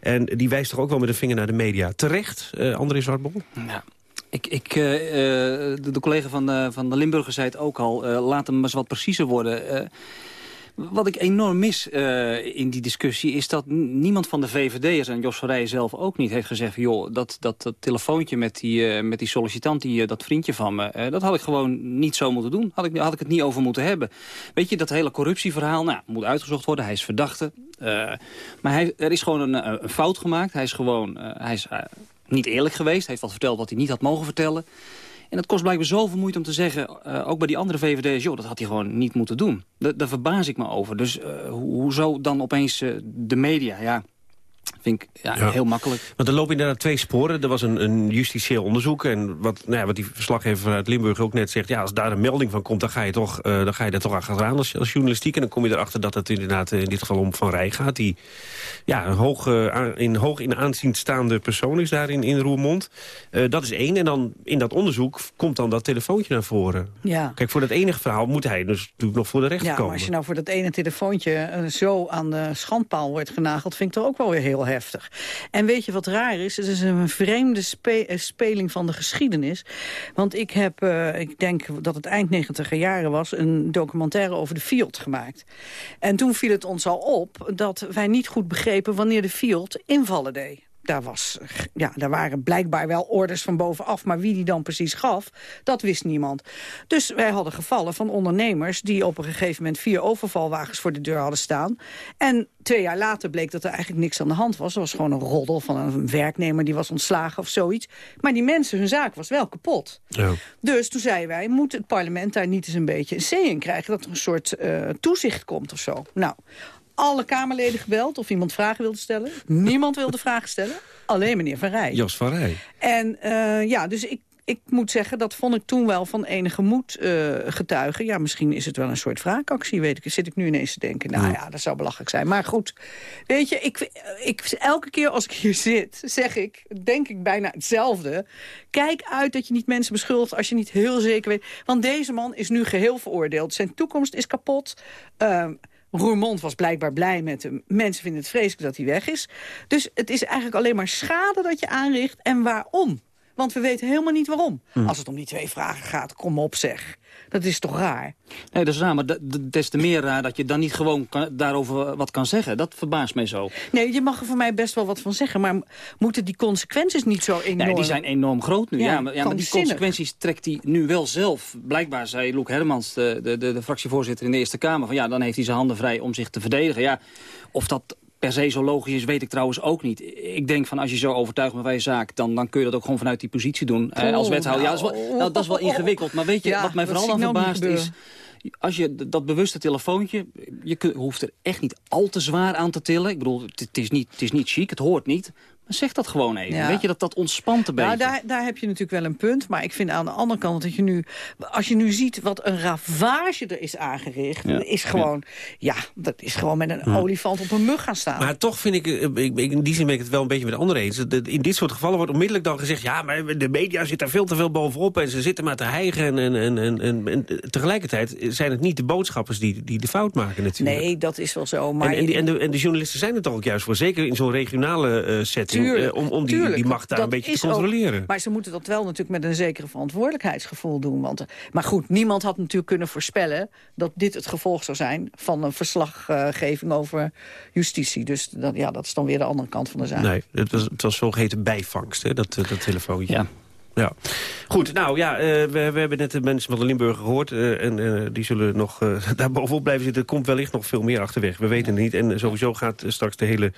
En die wijst toch ook wel met de vinger naar de media. Terecht, André Zwartbol? Ja. Ik, ik, de, de, collega van de, van de Limburger zei het ook al. laat hem eens wat preciezer worden. Wat ik enorm mis uh, in die discussie is dat niemand van de VVD'ers... en Jos van Rijen zelf ook niet heeft gezegd... joh, dat, dat, dat telefoontje met die, uh, met die sollicitant, die, uh, dat vriendje van me... dat had ik gewoon niet zo moeten doen. Had ik, had ik het niet over moeten hebben. Weet je, dat hele corruptieverhaal nou, moet uitgezocht worden. Hij is verdachte. maar hij, er is gewoon een, een, fout gemaakt. Hij is gewoon hij is, niet eerlijk geweest. Hij heeft wat verteld wat hij niet had mogen vertellen. En het kost blijkbaar zoveel moeite om te zeggen, uh, ook bij die andere VVD's... joh, dat had hij gewoon niet moeten doen. Da daar verbaas ik me over. Dus uh, hoezo dan opeens uh, de media? Ja, vind ik ja, heel makkelijk. Want er lopen inderdaad twee sporen. Er was een, een justitieel onderzoek. En wat, nou ja, wat die verslaggever vanuit Limburg ook net zegt... ja, als daar een melding van komt, dan ga je, toch, uh, dan ga je daar toch achteraan als, als journalistiek. En dan kom je erachter dat het inderdaad in dit geval om Van Rij gaat... die ja, een hoog, uh, in, hoog in aanzien staande persoon is daar in, in Roermond. Uh, dat is één. En dan in dat onderzoek komt dan dat telefoontje naar voren. Ja. Kijk, voor dat enige verhaal moet hij dus natuurlijk nog voor de rechter ja, komen. Maar als je nou voor dat ene telefoontje zo aan de schandpaal wordt genageld... vind ik toch ook wel weer heel heftig. En weet je wat raar is? Het is een vreemde spe speling van de geschiedenis. Want ik heb, uh, ik denk dat het eind negentiger jaren was... een documentaire over de Fiat gemaakt. En toen viel het ons al op dat wij niet goed begrepen... wanneer de Fiat invallen deed daar, was, ja, daar waren blijkbaar wel orders van bovenaf... maar wie die dan precies gaf, dat wist niemand. Dus wij hadden gevallen van ondernemers... die op een gegeven moment vier overvalwagens voor de deur hadden staan. En twee jaar later bleek dat er eigenlijk niks aan de hand was. Er was gewoon een roddel van een werknemer die was ontslagen of zoiets. Maar die mensen, hun zaak was wel kapot. Ja. Dus toen zeiden wij, moet het parlement daar niet eens een beetje een C in krijgen... dat er een soort uh, toezicht komt of zo. Nou, alle Kamerleden gebeld of iemand vragen wilde stellen. Niemand wilde vragen stellen. Alleen meneer Van Rij. Jos Van Rij. En uh, ja, dus ik, ik moet zeggen, dat vond ik toen wel van enige moed uh, getuigen. Ja, misschien is het wel een soort wraakactie, weet ik. Zit ik nu ineens te denken, nou ja, dat zou belachelijk zijn. Maar goed, weet je, ik, ik, elke keer als ik hier zit, zeg ik, denk ik bijna hetzelfde. Kijk uit dat je niet mensen beschuldigt als je niet heel zeker weet. Want deze man is nu geheel veroordeeld. Zijn toekomst is kapot. Uh, Roermond was blijkbaar blij met hem. Mensen vinden het vreselijk dat hij weg is. Dus het is eigenlijk alleen maar schade dat je aanricht. En waarom? Want we weten helemaal niet waarom. Hm. Als het om die twee vragen gaat, kom op zeg. Dat is toch raar? Nee, dat is raar, maar des te meer raar dat je dan niet gewoon kan, daarover wat kan zeggen. Dat verbaast mij zo. Nee, je mag er voor mij best wel wat van zeggen, maar moeten die consequenties niet zo enorm... Nee, die zijn enorm groot nu. Ja, ja maar, ja, maar die consequenties trekt hij nu wel zelf. Blijkbaar zei Loek Hermans, de, de, de, de fractievoorzitter in de Eerste Kamer... van ja, dan heeft hij zijn handen vrij om zich te verdedigen. Ja, of dat per se zo logisch is, weet ik trouwens ook niet. Ik denk van als je zo overtuigd bent van je zaak... Dan, dan kun je dat ook gewoon vanuit die positie doen. Oh, als wethouder. Ja, dat is, wel, nou, dat is wel ingewikkeld. Maar weet je, ja, wat mij vooral dan verbaast is... Als je dat bewuste telefoontje... je hoeft er echt niet al te zwaar aan te tillen. Ik bedoel, het, is, niet, het is niet chic, het hoort niet. Maar zeg dat gewoon even. Ja. Weet je, dat dat ontspant een nou, beetje. Daar, daar heb je natuurlijk wel een punt. Maar ik vind aan de andere kant dat je nu... Als je nu ziet wat een ravage er is aangericht... Ja. is gewoon... Ja. ja. dat is gewoon met een olifant op een mug gaan staan. Maar toch vind ik... ik in die zin ben ik het wel een beetje met de anderen eens. In dit soort gevallen wordt onmiddellijk dan gezegd... ja, maar de media zit daar veel te veel bovenop... en ze zitten maar te hijgen. En, en, en, en, en tegelijkertijd zijn het niet de boodschappers die, die de fout maken natuurlijk. Nee, dat is wel zo. Maar en, en, die, en, de, en de journalisten zijn er toch ook juist voor. Zeker in zo'n regionale uh, setting. Tuurlijk, om, om die, die macht daar een beetje te controleren. Ook, maar ze moeten dat wel natuurlijk met een zekere verantwoordelijkheidsgevoel doen. Want, maar goed, niemand had natuurlijk kunnen voorspellen... dat dit het gevolg zou zijn van een verslaggeving over justitie. Dus dat, ja, dat is dan weer de andere kant van de zaak. Nee, het was, het was zogeheten bijvangst, hè, dat, dat telefoontje. Ja. Ja. Goed, nou ja, uh, we, we, hebben net de mensen van de Limburger gehoord. Uh, en uh, die zullen nog (laughs) daar bovenop blijven zitten. Er komt wellicht nog veel meer achterweg. We weten het niet. En sowieso gaat straks de hele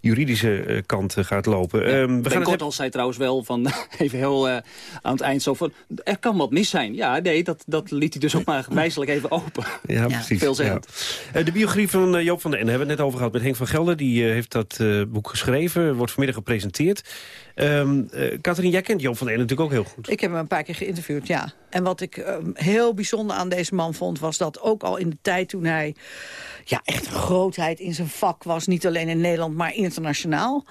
juridische kant gaat lopen. Ja, um, we gaan kort al zei trouwens wel, van, (laughs) even heel aan het eind zo van... er kan wat mis zijn. Ja, nee, dat, dat liet hij dus ook maar wijselijk even open. Ja, precies. Veelzeggend. Ja. de biografie van Joop van der Ende hebben we het net over gehad met Henk van Gelder. Die heeft dat boek geschreven, wordt vanmiddag gepresenteerd. Um, Katrien, jij kent Joop van der Ende natuurlijk ook heel goed. Ik heb hem een paar keer geïnterviewd, ja. En wat ik uh, heel bijzonder aan deze man vond... was dat ook al in de tijd toen hij ja, echt een grootheid in zijn vak was... niet alleen in Nederland, maar internationaal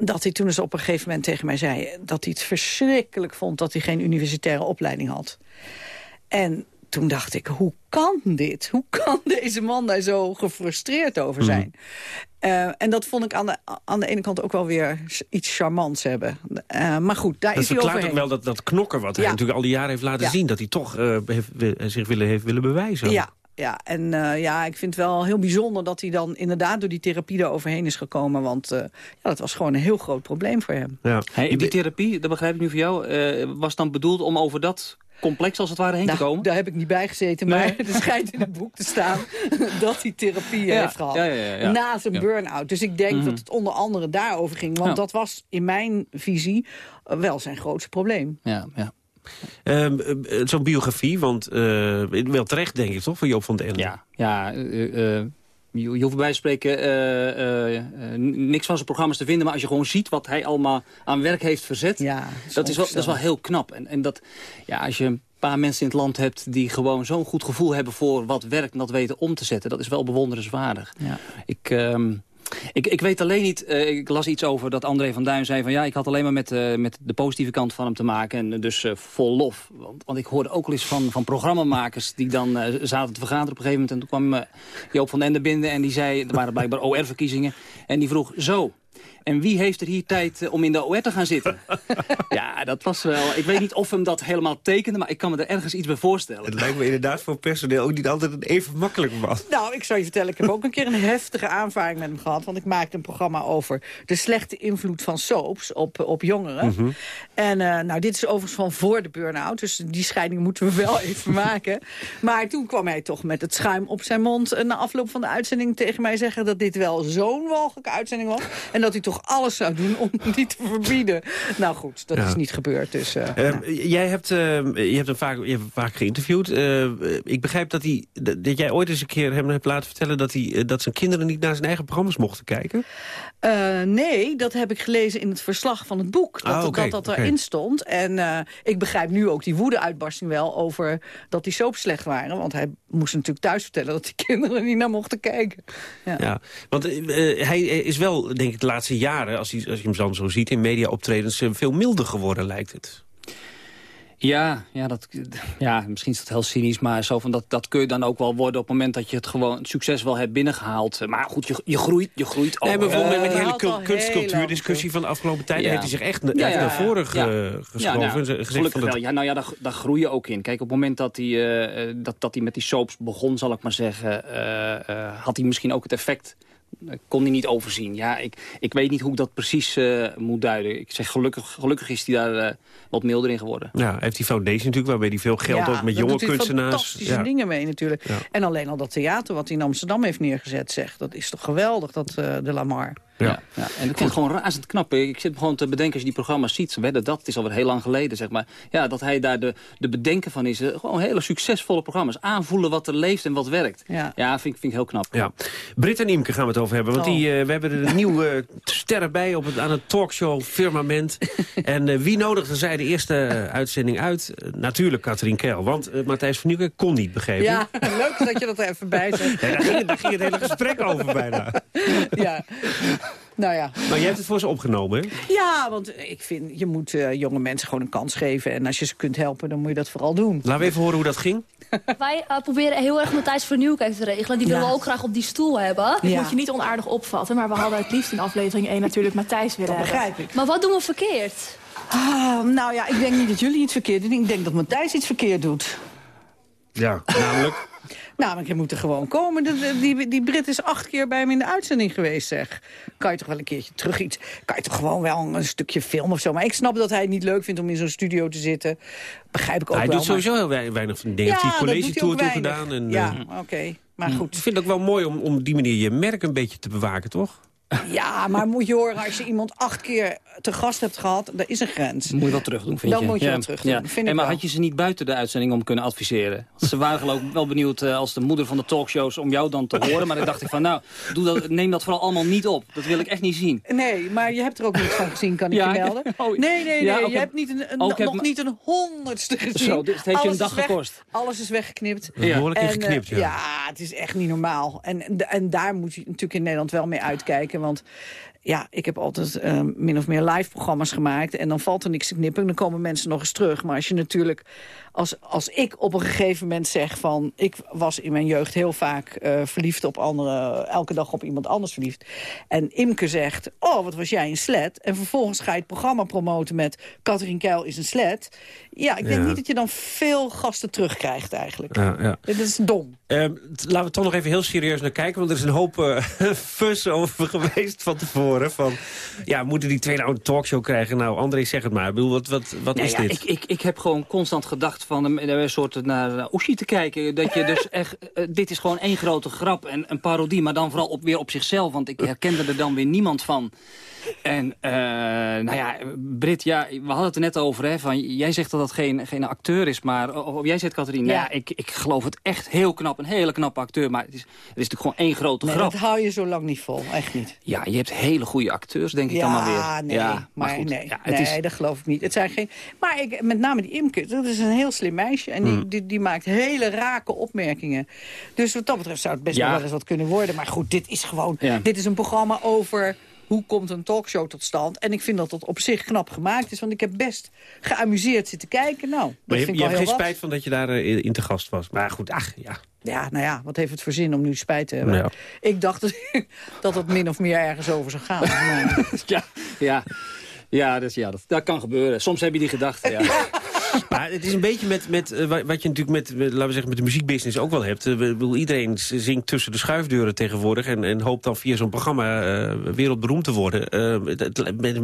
dat hij toen eens op een gegeven moment tegen mij zei... dat hij het verschrikkelijk vond dat hij geen universitaire opleiding had. En toen dacht ik, hoe kan dit? Hoe kan deze man daar zo gefrustreerd over zijn? Mm. Uh, en dat vond ik aan de, aan de ene kant ook wel weer iets charmants hebben. Uh, maar goed, daar dat is hij overheen. ook wel dat, dat knokker wat ja. hij natuurlijk al die jaren heeft laten ja. zien... dat hij toch uh, heeft, zich willen, heeft willen bewijzen. Ja, ja, en uh, ja, ik vind het wel heel bijzonder dat hij dan inderdaad door die therapie er overheen is gekomen. Want uh, ja, dat was gewoon een heel groot probleem voor hem. Ja. Hey, die therapie, dat begrijp ik nu van jou, uh, was dan bedoeld om over dat complex als het ware heen nou, te komen? Daar heb ik niet bij gezeten, maar nee. (laughs) er schijnt in het boek te staan (laughs) dat hij therapie ja. heeft gehad. Ja, ja, na zijn burn-out. Dus ik denk Mhm. mm -hmm. dat het onder andere daarover ging. Want dat was in mijn visie wel zijn grootste probleem. Ja, ja. Ehm, eh, Zo'n biografie, want eh, wel terecht denk ik toch, van Joop van den Ende? Ja, ja eh, eh, je, hoeft bij te spreken eh, eh, eh, niks van zijn programma's te vinden... maar als je gewoon ziet wat hij allemaal aan werk heeft verzet... Ja, dat, is wel, dat is wel heel knap. En, en dat, ja, als je een paar mensen in het land hebt... die gewoon zo'n goed gevoel hebben voor wat werkt... en dat weten om te zetten, dat is wel bewonderenswaardig. Ja. Ik... ehm, ik, ik weet alleen niet, eh, ik las iets over dat André van Duin zei van... ja, ik had alleen maar met, eh, met de positieve kant van hem te maken en dus eh, vol lof. Want, want ik hoorde ook al eens van, van programmamakers die dan zaten te vergaderen op een gegeven moment... en toen kwam Joop van den Ende binnen en die zei, er waren blijkbaar OR-verkiezingen... en die vroeg, zo, en wie heeft er hier tijd eh, om in de OR te gaan zitten? (laughs) ja, dat was wel... Ik weet niet of hem dat helemaal tekende, maar ik kan me er ergens iets bij voorstellen. Het lijkt me inderdaad voor personeel ook niet altijd een even makkelijk man. Nou, ik zou je vertellen, ik heb ook een keer een heftige aanvaring met hem gehad. Want ik maakte een programma over de slechte invloed van soaps op, op jongeren. Mhm. En eh, nou, dit is overigens van voor de burn-out. Dus die scheiding moeten we wel (laughs) even maken. Maar toen kwam hij toch met het schuim op zijn mond... eh, na afloop van de uitzending tegen mij zeggen... dat dit wel zo'n walgelijke uitzending was. En dat hij toch alles zou doen om (laughs) die te verbieden. Nou goed, dat Ja. is niet gebeurd. Dus, eh, Ehm, nou. Jij hebt, ehm, je hebt hem vaak, je hebt hem vaak geïnterviewd. Eh, ik begrijp dat, hij, dat dat jij ooit eens een keer hem hebt laten vertellen... Dat, hij, eh, dat zijn kinderen niet naar zijn eigen programma's mochten kijken. Eh, nee, dat heb ik gelezen in het verslag van het boek. Dat Ah, dat, dat erin stond. En eh, ik begrijp nu ook die woede-uitbarsting wel over dat die soaps slecht waren. Want hij moest natuurlijk thuis vertellen dat die (laughs) kinderen niet naar mochten kijken. Ja. Ja, want eh, hij is wel, denk ik, de laatste jaren... als, hij, als je hem dan zo ziet in media-optredens... veel milder geworden, lijkt het. Ja, ja, dat, ja, misschien is dat heel cynisch, maar zo van dat, dat kun je dan ook wel worden op het moment dat je het gewoon het succes wel hebt binnengehaald. Maar goed, je, je groeit, je groeit ook. Nee, bijvoorbeeld met die Eh, hele heel kunstcultuurdiscussie van de afgelopen tijd... Ja. heeft hij zich echt, Ja, echt ja, naar voren Ja. geschoven. Ja, nou, gelukkig van dat- wel. Ja, nou ja, daar, daar groei je ook in. Kijk, op het moment dat hij, eh, eh, dat, dat hij met die soaps begon, zal ik maar zeggen... eh, eh, had hij misschien ook het effect... eh, kon hij niet overzien. Ja, ik, ik weet niet hoe ik dat precies eh, moet duiden. Ik zeg gelukkig, gelukkig is hij daar eh, wat milder in geworden. Ja, heeft die foundation natuurlijk, waarbij hij veel geld ook met jonge kunstenaars... fantastische ja. dingen mee natuurlijk. Ja. En alleen al dat theater wat hij in Amsterdam heeft neergezet, zeg. Dat is toch geweldig, dat eh, de Lamar. Ja. Ja, en ik vind het gewoon razend knap. Ik zit me gewoon te bedenken als je die programma's ziet. Wedden, dat het is alweer heel lang geleden, zeg maar. Ja, dat hij daar de, de bedenker van is. Eh, Gewoon hele succesvolle programma's. Aanvoelen wat er leeft en wat werkt. Ja, ja vind, ik- vind ik heel knap. Ja. Britt en Imke gaan we het over hebben. Want Oh. die, eh, we hebben er een nieuwe sterren bij op het, aan het talkshow firmament. (laughs) en eh, wie nodigde zij de eerste eh, uitzending uit? Eh, natuurlijk Katrien Keil. Want eh, Matthijs van Nieuwkerk kon niet, begrepen. Ja, (laughs) leuk dat je dat er even bij zegt. Nee, daar, ging, het- daar ging het hele gesprek over bijna. (laughs) ja. Nou ja. Maar jij hebt het voor ze opgenomen, hè? Ja, want ik vind, je moet eh, jonge mensen gewoon een kans geven. En als je ze kunt helpen, dan moet je dat vooral doen. Laten we even horen hoe dat ging. (laughs) Wij eh, proberen heel erg Matthijs voor Nieuwkerk te regelen. Die willen Ja. we ook graag op die stoel hebben. Ik moet je niet onaardig opvatten, maar we hadden het liefst in aflevering 1 natuurlijk Matthijs willen Dat hebben. begrijp ik. Maar wat doen we verkeerd? Ah, nou ja, ik denk niet dat jullie iets verkeerd doen. Ik denk dat Matthijs iets verkeerd doet. Ja, namelijk... Namelijk, je moet er gewoon komen. De- Die, die Brit is acht keer bij hem in de uitzending geweest, zeg. Kan je toch wel een keertje terug iets... Kan je toch gewoon wel een stukje film of zo. Maar ik snap dat hij het niet leuk vindt om in zo'n studio te zitten. Begrijp ik ook Hij wel. doet sowieso heel wei- weinig van dingen. Ja, hij heeft die hij college tour weinig. gedaan. En, Ja, eh, oké. Maar goed. Ik vind het ook wel mooi om, om op die manier je merk een beetje te bewaken, toch? Ja, maar moet je horen, als je iemand acht keer te gast hebt gehad... er is een grens. Moet je wel terug doen, vind Dan je? moet je ja. wel terug doen, Ja. vind En ik maar wel. had je ze niet buiten de uitzending om kunnen adviseren? Want Ze waren geloof ik wel benieuwd eh, als de moeder van de talkshows om jou dan te horen. Maar dan dacht ik van, nou, doe dat, neem dat vooral allemaal niet op. Dat wil ik echt niet zien. Nee, maar je hebt er ook niets van gezien, kan ik (laughs) Ja, je melden. (laughs) oh, nee, nee, nee. je heb- hebt niet een, een- ook heb nog niet een honderdste gezien. Zo, dit heeft je Alles een dag weg- gekost. Alles is weggeknipt. Behoorlijk ingeknipt, eh, ja. Het is echt niet normaal. En, en daar moet je natuurlijk in Nederland wel mee uitkijken. Want ja, ik heb altijd eh, min of meer live programma's gemaakt. En dan valt er niks te knippen. En dan komen mensen nog eens terug. Maar als je natuurlijk, als, als ik op een gegeven moment zeg van... ik was in mijn jeugd heel vaak eh, verliefd op anderen... elke dag op iemand anders verliefd. En Imke zegt, oh, wat was jij een slet. En vervolgens ga je het programma promoten met... Katrien Keil is een slet. Ja, ik denk Ja. niet dat je dan veel gasten terugkrijgt eigenlijk. Ja, ja. Dit is dom. Ehm, laten we toch nog even heel serieus naar kijken. Want er is een hoop eh (laughs) fuss over geweest van tevoren. Van, ja, moeten die twee nou een talkshow krijgen? Nou, André, zeg het maar. Ik bedoel, wat, wat, wat is ja, dit? Ik, ik, ik heb gewoon constant gedacht van een, een soort naar uh, Oeshi te kijken. Dat je dus echt, eh, dit is gewoon één grote grap en een parodie, maar dan vooral op, weer op zichzelf. Want ik herkende er dan weer niemand van. En, uh, nou ja, Brit, ja, we hadden het er net over, hè, van, jij zegt dat dat geen, geen acteur is, maar, of, jij zegt, Katrien, ja. Nou ik, ik geloof het echt heel knap, een hele knappe acteur, maar het is, het is natuurlijk gewoon één grote nee, grap. dat hou je zo lang niet vol, echt niet. Ja, je hebt hele goede acteurs, denk ik dan maar weer. Nee, ja, maar, maar goed, nee, ja, het nee, is... dat geloof ik niet. Het zijn geen, maar ik, met name die Imke, dat is een heel slim meisje en die, mm. die, die, maakt hele rake opmerkingen. Dus wat dat betreft zou het best wel eens wat kunnen worden. Maar goed, dit is gewoon, dit is een programma over hoe komt een talkshow tot stand? En ik vind dat dat op zich knap gemaakt is. Want ik heb best geamuseerd zitten kijken. Nou, dat maar je, vind je ik hebt geen wat. spijt van dat je daar uh, in te gast was. Maar goed, ach, ja. Ja, nou ja, wat heeft het voor zin om nu spijt te hebben? Ik dacht dat, (laughs) dat het min of meer ergens over zou gaan. (laughs) Ja, ja. Ja, dus, ja dat, dat kan gebeuren. Soms heb je die gedachte, ja. (laughs) Maar het is een beetje met, met uh, wat je natuurlijk met, met, laten we zeggen, met de muziekbusiness ook wel hebt. Uh, bedoel, iedereen zingt tussen de schuifdeuren tegenwoordig... en, en hoopt dan via zo'n programma uh, wereldberoemd te worden.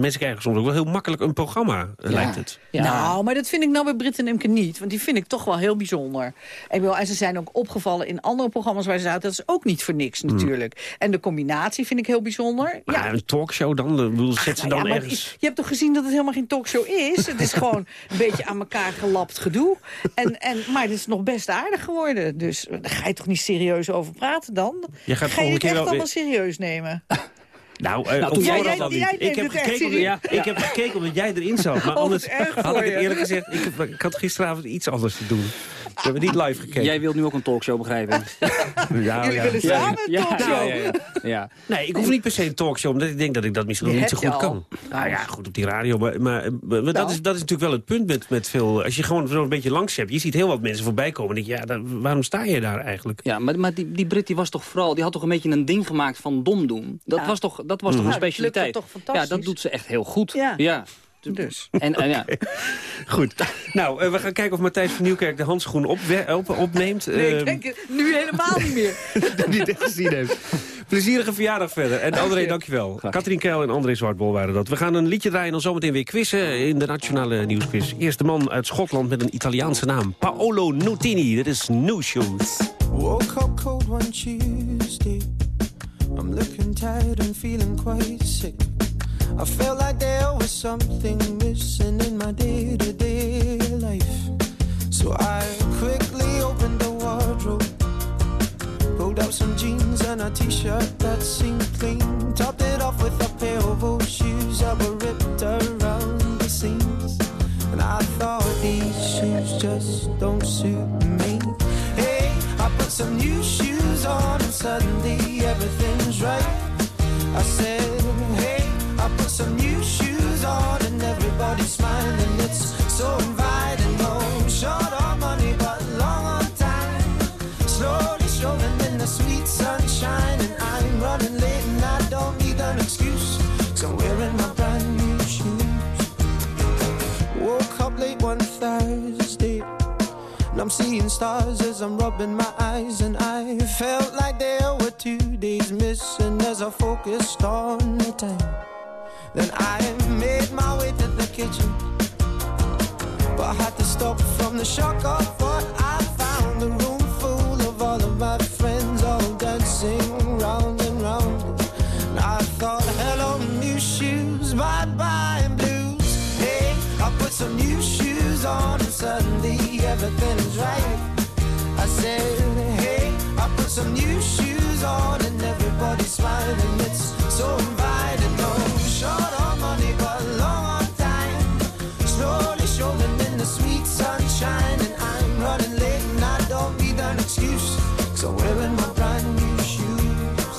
Mensen krijgen soms ook wel heel makkelijk een programma, ja. lijkt het. Ja. Nou, maar dat vind ik nou bij Brit en Imke niet. Want die vind ik toch wel heel bijzonder. Ik wil, en ze zijn ook opgevallen in andere programma's waar ze zaten. Dat is ook niet voor niks natuurlijk. Hmm. En de combinatie vind ik heel bijzonder. Maar ja. een talkshow dan? Bedoel, zet ze dan ja, ergens... Je hebt toch gezien dat het helemaal geen talkshow is? Het is gewoon een beetje aan elkaar gelapt gedoe. En, en, maar het is nog best aardig geworden. Dus daar ga je toch niet serieus over praten dan? Je gaat ga je het keer echt wel... allemaal serieus nemen? (laughs) Nou, uh, nou jij, jij, jij, jij ik, heb gekeken omdat, ja, ik heb gekeken omdat jij erin zat. Maar (laughs) oh, anders had ik het eerlijk gezegd... Ik, heb, ik had gisteravond iets anders te doen. We hebben niet live gekeken. Jij wilt nu ook een talkshow, begrijpen. (laughs) ja, Jullie willen samen een talkshow. Ja, ja, ja, Nee, ik hoef niet per se een talkshow, omdat ik denk dat ik dat misschien niet zo goed kan. Nou ja, goed op die radio. Maar, maar, maar nou. dat, is, dat is natuurlijk wel het punt met, met veel... Als je gewoon zo'n beetje langs hebt, je ziet heel wat mensen voorbij komen. En denk je, ja, dan, waarom sta je daar eigenlijk? Ja, maar, maar die, die Brit die was toch vooral... Die had toch een beetje een ding gemaakt van dom doen. Dat was toch, dat was toch een specialiteit. Toch fantastisch. ja, dat doet ze echt heel goed. Ja. ja. Dus. En, en ja. Goed. Nou, uh, we gaan kijken of Matthijs van Nieuwkerk de handschoen op, op, opneemt. Nee, ik denk het nu helemaal niet meer. (laughs) niet echt gezien heeft. Plezierige verjaardag verder. En André, dankjewel. Katrien Keil en André Zwartbol waren dat. We gaan een liedje draaien en dan zometeen weer quizzen in de Nationale Nieuwsquiz. Eerste man uit Schotland met een Italiaanse naam. Paolo Nutini. Dit is New Shoes. Woke up cold one Tuesday. I'm looking tired and feeling quite sick. I felt like there was something missing in my day-to-day life. So I quickly opened the wardrobe, pulled out some jeans and a t-shirt that seemed clean, topped it off with a pair of old shoes that were ripped around the seams. And I thought these shoes just don't suit me. Hey, I put some new shoes on and suddenly everything's right. I said, some new shoes on and everybody's smiling. It's so inviting. home. short on money, but long on time. Slowly strolling in the sweet sunshine, and I'm running late and I don't need an excuse. So I'm wearing my brand new shoes. Woke up late one Thursday. And I'm seeing stars as I'm rubbing my eyes, and I felt like there were two days missing as I focused on the time. Then I made my way to the kitchen. But I had to stop from the shock of what I found. A room full of all of my friends All dancing round and round. And I thought, hello new shoes, bye-bye blues. Hey, I put some new shoes on And suddenly everything's right. I said, hey, I put some new shoes on And everybody's smiling, it's so short on money, but long on time. Slowly in the sweet sunshine, and I'm running late, and I don't need an excuse. I'm wearing my brand new shoes.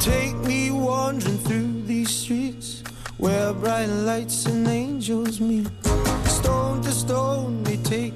Take me wandering through these streets where bright lights and angels meet. Stone to stone, they take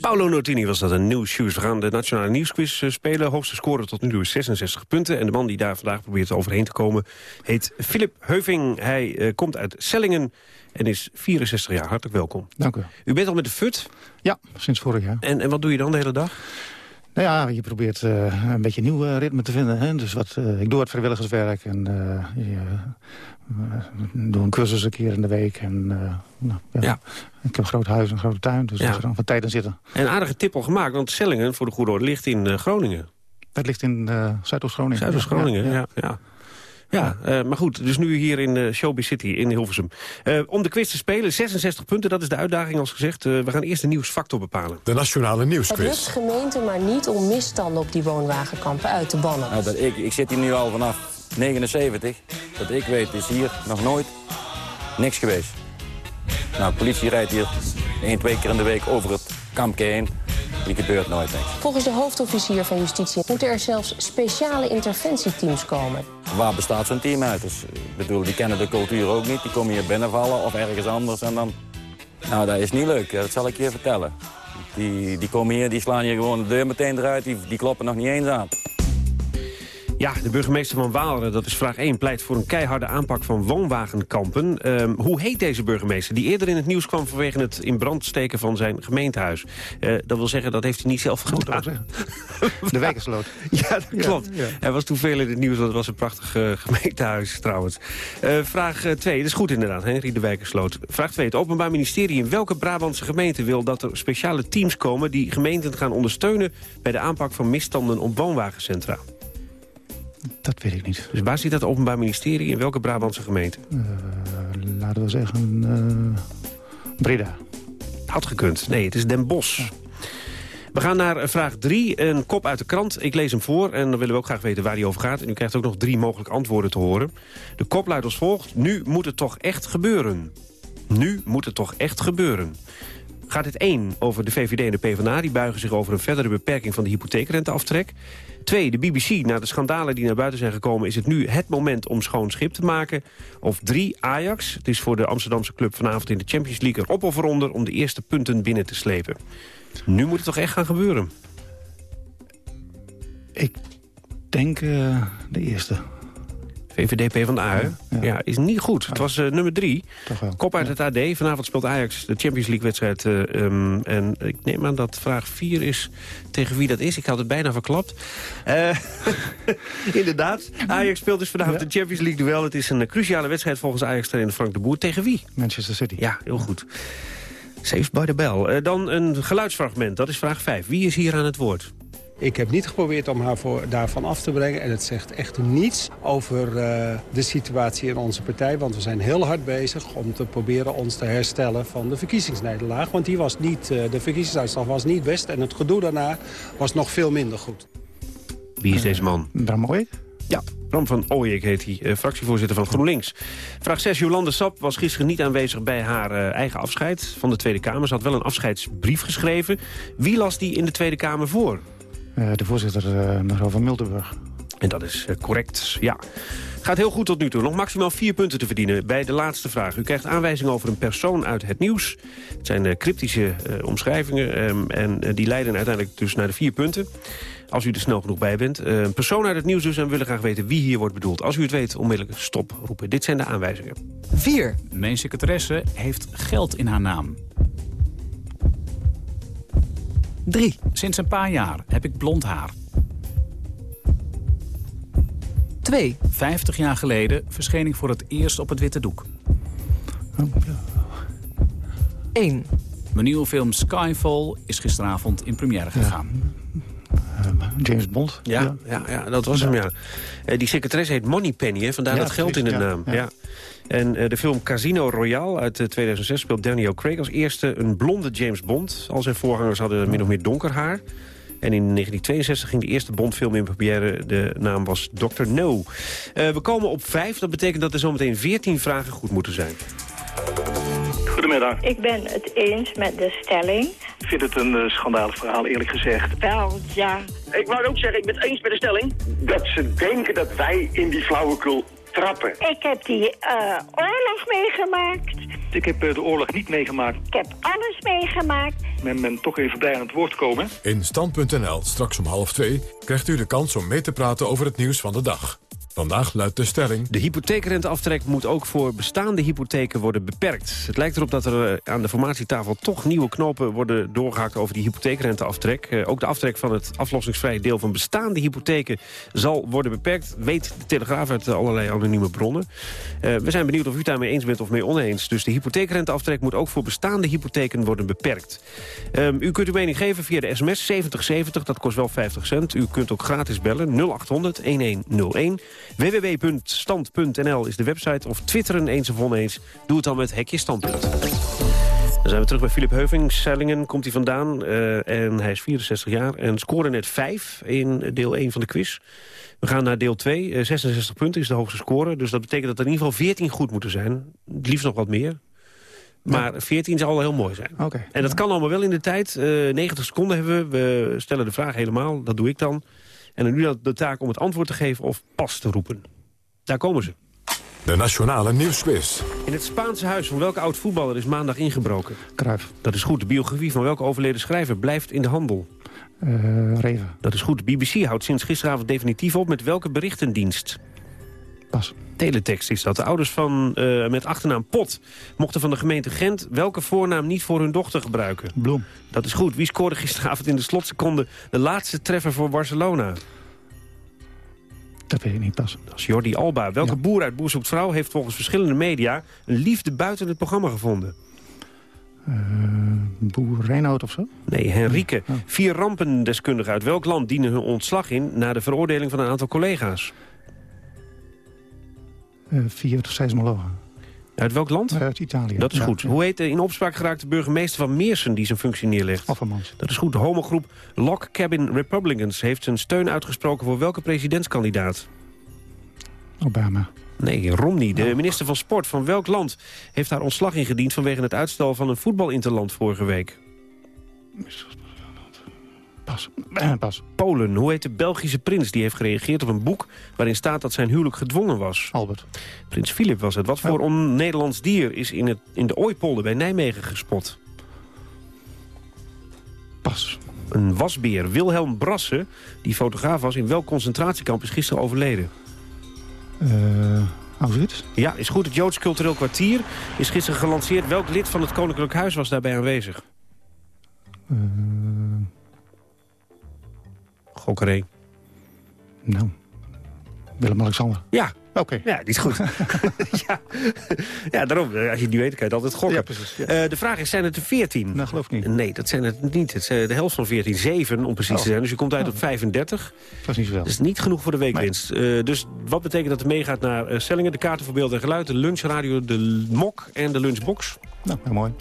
Paolo Notini was dat, een nieuw shoes. We gaan de Nationale Nieuwsquiz eh, spelen. Hoogste score tot nu toe is 66 punten. En de man die daar vandaag probeert overheen te komen... heet Philip Heuving. Hij eh, komt uit Sellingen en is 64 jaar. Hartelijk welkom. Dank u. U bent al met de FUT? Ja, sinds vorig jaar. En, en wat doe je dan de hele dag? Nou ja, je probeert eh, een beetje een nieuw eh, ritme te vinden. Hè? Dus wat, eh, ik doe wat vrijwilligerswerk en je, doe een cursus een keer in de week. En, nou, ja. Ja. Ik heb een groot huis en een grote tuin, dus Ja. er is dan wat tijd in zitten. Een aardige tip al gemaakt, want Sellingen, voor de goede orde, ligt in Groningen. Dat ligt in Zuidoost-Groningen. Zuidoost-Groningen, ja. ja, ja. eh, maar goed, dus nu hier in uh, Showbiz City in Hilversum. Eh, om de quiz te spelen, 66 punten, dat is de uitdaging als gezegd. Eh, we gaan eerst de nieuwsfactor bepalen. De Nationale Het Nieuwsquiz. lukt gemeenten maar niet om misstanden op die woonwagenkampen uit te bannen. Nou, dat ik, ik zit hier nu al vanaf 79. Dat ik weet is hier nog nooit niks geweest. Nou, de politie rijdt hier één, twee keer in de week over het kampje heen. Die gebeurt nooit niks. Volgens de hoofdofficier van Justitie moeten er zelfs speciale interventieteams komen. Waar bestaat zo'n team uit? Dus, ik bedoel, die kennen de cultuur ook niet. Die komen hier binnenvallen of ergens anders en dan... Nou, dat is niet leuk. Dat zal ik je vertellen. Die, die komen hier, die slaan hier gewoon de deur meteen eruit. Die, die kloppen nog niet eens aan. Ja, de burgemeester van Waalre, dat is vraag 1, pleit voor een keiharde aanpak van woonwagenkampen. Ehm, hoe heet deze burgemeester die eerder in het nieuws kwam vanwege het in brand steken van zijn gemeentehuis? Eh, dat wil zeggen, dat heeft hij niet zelf gedaan. De wijkersloot. (laughs) Ja, dat klopt. ja. Hij was toen veel in het nieuws, want het was een prachtig eh, gemeentehuis trouwens. Eh, vraag 2, dat is goed inderdaad, Henry de Wijkersloot. Vraag 2, het Openbaar Ministerie in welke Brabantse gemeente wil dat er speciale teams komen... die gemeenten gaan ondersteunen bij de aanpak van misstanden op woonwagencentra? Dat weet ik niet. Dus waar zit dat Openbaar Ministerie? In welke Brabantse gemeente? Eh, laten we zeggen eh, Breda. Had gekund. Nee, het is Den Bosch. We gaan naar eh, vraag 3. Een kop uit de krant. Ik lees hem voor en dan willen we ook graag weten waar hij over gaat. En u krijgt ook nog drie mogelijke antwoorden te horen. De kop luidt als volgt. Nu moet het toch echt gebeuren. Nu moet het toch echt gebeuren. Gaat het één over de VVD en de PvdA. Die buigen zich over een verdere beperking van de hypotheekrenteaftrek. Twee, de BBC. Na de schandalen die naar buiten zijn gekomen... is het nu het moment om schoon schip te maken. Of drie, Ajax. Het is voor de Amsterdamse club vanavond in de Champions League... een opofferonder om de eerste punten binnen te slepen. Nu moet het toch echt gaan gebeuren? Ik denk eh, de eerste. VVD PvdA, hè? Ja, is niet goed. Het was eh, nummer drie. Toch wel. Kop uit het AD. Vanavond speelt Ajax de Champions League-wedstrijd. eh, ehm, en ik neem aan dat vraag 4 is tegen wie dat is. Ik had het bijna verklapt. Eh, (laughs) inderdaad. Ajax speelt dus vanavond de Champions League-duel. Het is een cruciale wedstrijd volgens Ajax-trainer Frank de Boer. Tegen wie? Manchester City. Ja, heel goed. Saved by the bell. Dan een geluidsfragment. Dat is vraag 5. Wie is hier aan het woord? Ik heb niet geprobeerd om haar voor, daarvan af te brengen. En het zegt echt niets over eh, de situatie in onze partij. Want we zijn heel hard bezig om te proberen ons te herstellen van de verkiezingsnederlaag. Want die was niet, eh, de verkiezingsuitslag was niet best. En het gedoe daarna was nog veel minder goed. Wie is deze man? Bram Ooyek? Ja, Bram van Ooyek heet hij, eh, fractievoorzitter van GroenLinks. Vraag 6. Jolande Sap was gisteren niet aanwezig bij haar eh, eigen afscheid van de Tweede Kamer. Ze had wel een afscheidsbrief geschreven. Wie las die in de Tweede Kamer voor? Eh, de voorzitter, eh, mevrouw van Miltenburg. En dat is eh, correct, ja. Gaat heel goed tot nu toe. Nog maximaal vier punten te verdienen bij de laatste vraag. U krijgt aanwijzingen over een persoon uit het nieuws. Het zijn eh, cryptische eh, omschrijvingen ehm, en die leiden uiteindelijk dus naar de vier punten. Als u er snel genoeg bij bent. Een persoon uit het nieuws dus en we willen graag weten wie hier wordt bedoeld. Als u het weet, onmiddellijk stop roepen. Dit zijn de aanwijzingen. 4. Mijn secretaresse heeft geld in haar naam. 3. Sinds een paar jaar heb ik blond haar. 2. 50 jaar geleden verscheen ik voor het eerst op het witte doek. 1. Mijn nieuwe film Skyfall is gisteravond in première gegaan. James Bond. Ja, ja. ja, dat was hem, ja. Eh, die secretaresse heet Moneypenny, hè? vandaar Ja, dat geld in de naam. Ja. En eh, de film Casino Royale uit eh, 2006 speelt Daniel Craig als eerste een blonde James Bond. Al zijn voorgangers hadden min of meer donker haar. En in 1962 ging de eerste Bondfilm in première. De naam was Dr. No. Eh, we komen op vijf. Dat betekent dat er zometeen 14 vragen goed moeten zijn. Goedemiddag. Ik ben het eens met de stelling. Ik vind het een uh, schandalig verhaal, eerlijk gezegd. Wel, ja. Ik wou ook zeggen, ik ben het eens met de stelling... dat ze denken dat wij in die flauwekul trappen. Ik heb die uh, oorlog meegemaakt. Ik heb uh, de oorlog niet meegemaakt. Ik heb alles meegemaakt. Men ben toch even blij aan het woord komen. In Stand.nl, straks om half twee, krijgt u de kans om mee te praten over het nieuws van de dag. Vandaag luidt de stelling... De hypotheekrenteaftrek moet ook voor bestaande hypotheken worden beperkt. Het lijkt erop dat er eh, aan de formatietafel toch nieuwe knopen worden doorgehakt over die hypotheekrenteaftrek. Uh, ook de aftrek van het aflossingsvrije deel van bestaande hypotheken zal worden beperkt. Weet de Telegraaf uit allerlei anonieme bronnen. Uh, we zijn benieuwd of u daarmee eens bent of mee oneens. Dus de hypotheekrenteaftrek moet ook voor bestaande hypotheken worden beperkt. Um, u kunt uw mening geven via de sms 7070, dat kost wel 50 cent. U kunt ook gratis bellen 0800 1101 www.stand.nl is de website of twitteren eens of oneens. Doe het dan met Hekje Standpunt. Dan zijn we terug bij Philip Heuving. Sellingen komt hij vandaan uh, en hij is 64 jaar en scoorde net 5 in deel 1 van de quiz. We gaan naar deel 2. Uh, 66 punten is de hoogste score. Dus dat betekent dat er in ieder geval 14 goed moeten zijn. Liefst nog wat meer. Maar 14 zal al heel mooi zijn. Okay. En dat kan allemaal wel in de tijd. Uh, 90 seconden hebben we. We stellen de vraag helemaal. Dat doe ik dan. En nu de taak om het antwoord te geven of pas te roepen. Daar komen ze. De Nationale Nieuwsquiz. In het Spaanse huis van welke oud-voetballer is maandag ingebroken? Cruijff. Dat is goed. De biografie van welke overleden schrijver blijft in de handel? Uh, Reven. Dat is goed. De BBC houdt sinds gisteravond definitief op met welke berichtendienst? Pas. Teletext is dat. De ouders van, uh, met achternaam Pot mochten van de gemeente Gent... welke voornaam niet voor hun dochter gebruiken? Bloem. Dat is goed. Wie scoorde gisteravond in de slotseconde de laatste treffer voor Barcelona? Dat weet ik niet pas. Dat is Jordi Alba. Welke ja. boer uit Boer zoekt vrouw heeft volgens verschillende media... een liefde buiten het programma gevonden? Uh, boer Reinoud of zo? Nee, Henrike. Oh. Vier rampendeskundigen uit welk land dienen hun ontslag in... na de veroordeling van een aantal collega's? Uh, vier seismologen. Uit welk land? Uit Italië. Dat is ja, goed. ja. Hoe heet de in opspraak geraakte burgemeester van Meersen die zijn functie neerlegt? Affermans. Dat is goed. De homogroep Lock Cabin Republicans heeft zijn steun uitgesproken voor welke presidentskandidaat? Obama. Nee, Romney. De minister van Sport van welk land heeft haar ontslag ingediend vanwege het uitstel van een voetbalinterland vorige week? Pas. Pas. Polen. Hoe heet de Belgische prins die heeft gereageerd op een boek... waarin staat dat zijn huwelijk gedwongen was? Albert. Prins Filip was het. Wat voor on-Nederlands dier is in, het, in de Ooipolder bij Nijmegen gespot? Pas. Een wasbeer. Wilhelm Brasse, die fotograaf was... in welk concentratiekamp is gisteren overleden? Uh, Auschwitz? Ja, is goed. Het Joods Cultureel Kwartier is gisteren gelanceerd. Welk lid van het Koninklijk Huis was daarbij aanwezig? Uh... Gokkeré. Nou, Willem-Alexander. Ja. Oké. Okay. Ja, die is goed. (laughs) ja. ja, daarom. Als je het niet weet, kan je het altijd gokken. Ja, precies. Ja. Uh, de vraag is, zijn het er 14? Nou, geloof ik niet. Nee, dat zijn het niet. Het is de helft van 14. 7 om precies oh. te zijn. Dus je komt uit oh. op 35. Dat is niet zoveel. Dat is niet genoeg voor de weekwinst. Nee. Uh, dus wat betekent dat er meegaat naar uh, stellingen? De kaarten voor beeld en geluid, de lunchradio, de mok en de lunchbox. Nou, heel mooi.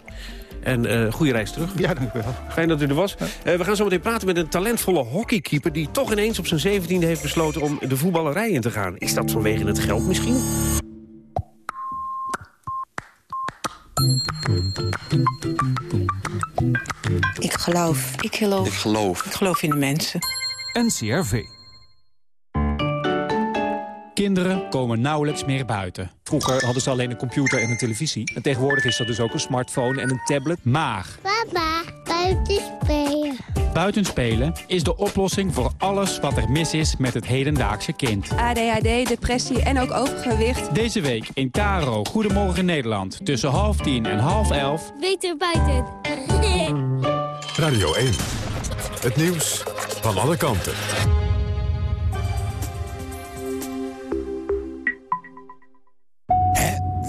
En uh, goede reis terug. Ja, dank u wel. Fijn dat u er was. Ja. Uh, we gaan zo meteen praten met een talentvolle hockeykeeper... die toch ineens op zijn zeventiende heeft besloten om de voetballerij in te gaan. Is dat vanwege het geld misschien? Ik geloof. Ik geloof. Ik geloof. Ik geloof in de mensen. NCRV. Kinderen komen nauwelijks meer buiten. Vroeger hadden ze alleen een computer en een televisie. En tegenwoordig is dat dus ook een smartphone en een tablet. Maar... Papa, buiten spelen. Buitenspelen is de oplossing voor alles wat er mis is met het hedendaagse kind. ADHD, depressie en ook overgewicht. Deze week in Karo Goedemorgen Nederland. Tussen half tien en half elf. Beter buiten. Radio 1. Het nieuws van alle kanten.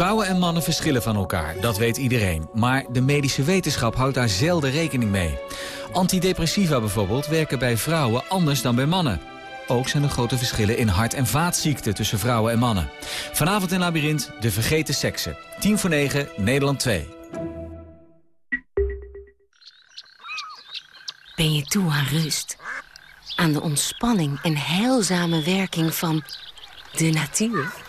Vrouwen en mannen verschillen van elkaar, dat weet iedereen. Maar de medische wetenschap houdt daar zelden rekening mee. Antidepressiva bijvoorbeeld werken bij vrouwen anders dan bij mannen. Ook zijn er grote verschillen in hart- en vaatziekten tussen vrouwen en mannen. Vanavond in Labyrinth, de vergeten seksen. 10 voor 9, Nederland 2. Ben je toe aan rust? Aan de ontspanning en heilzame werking van de natuur?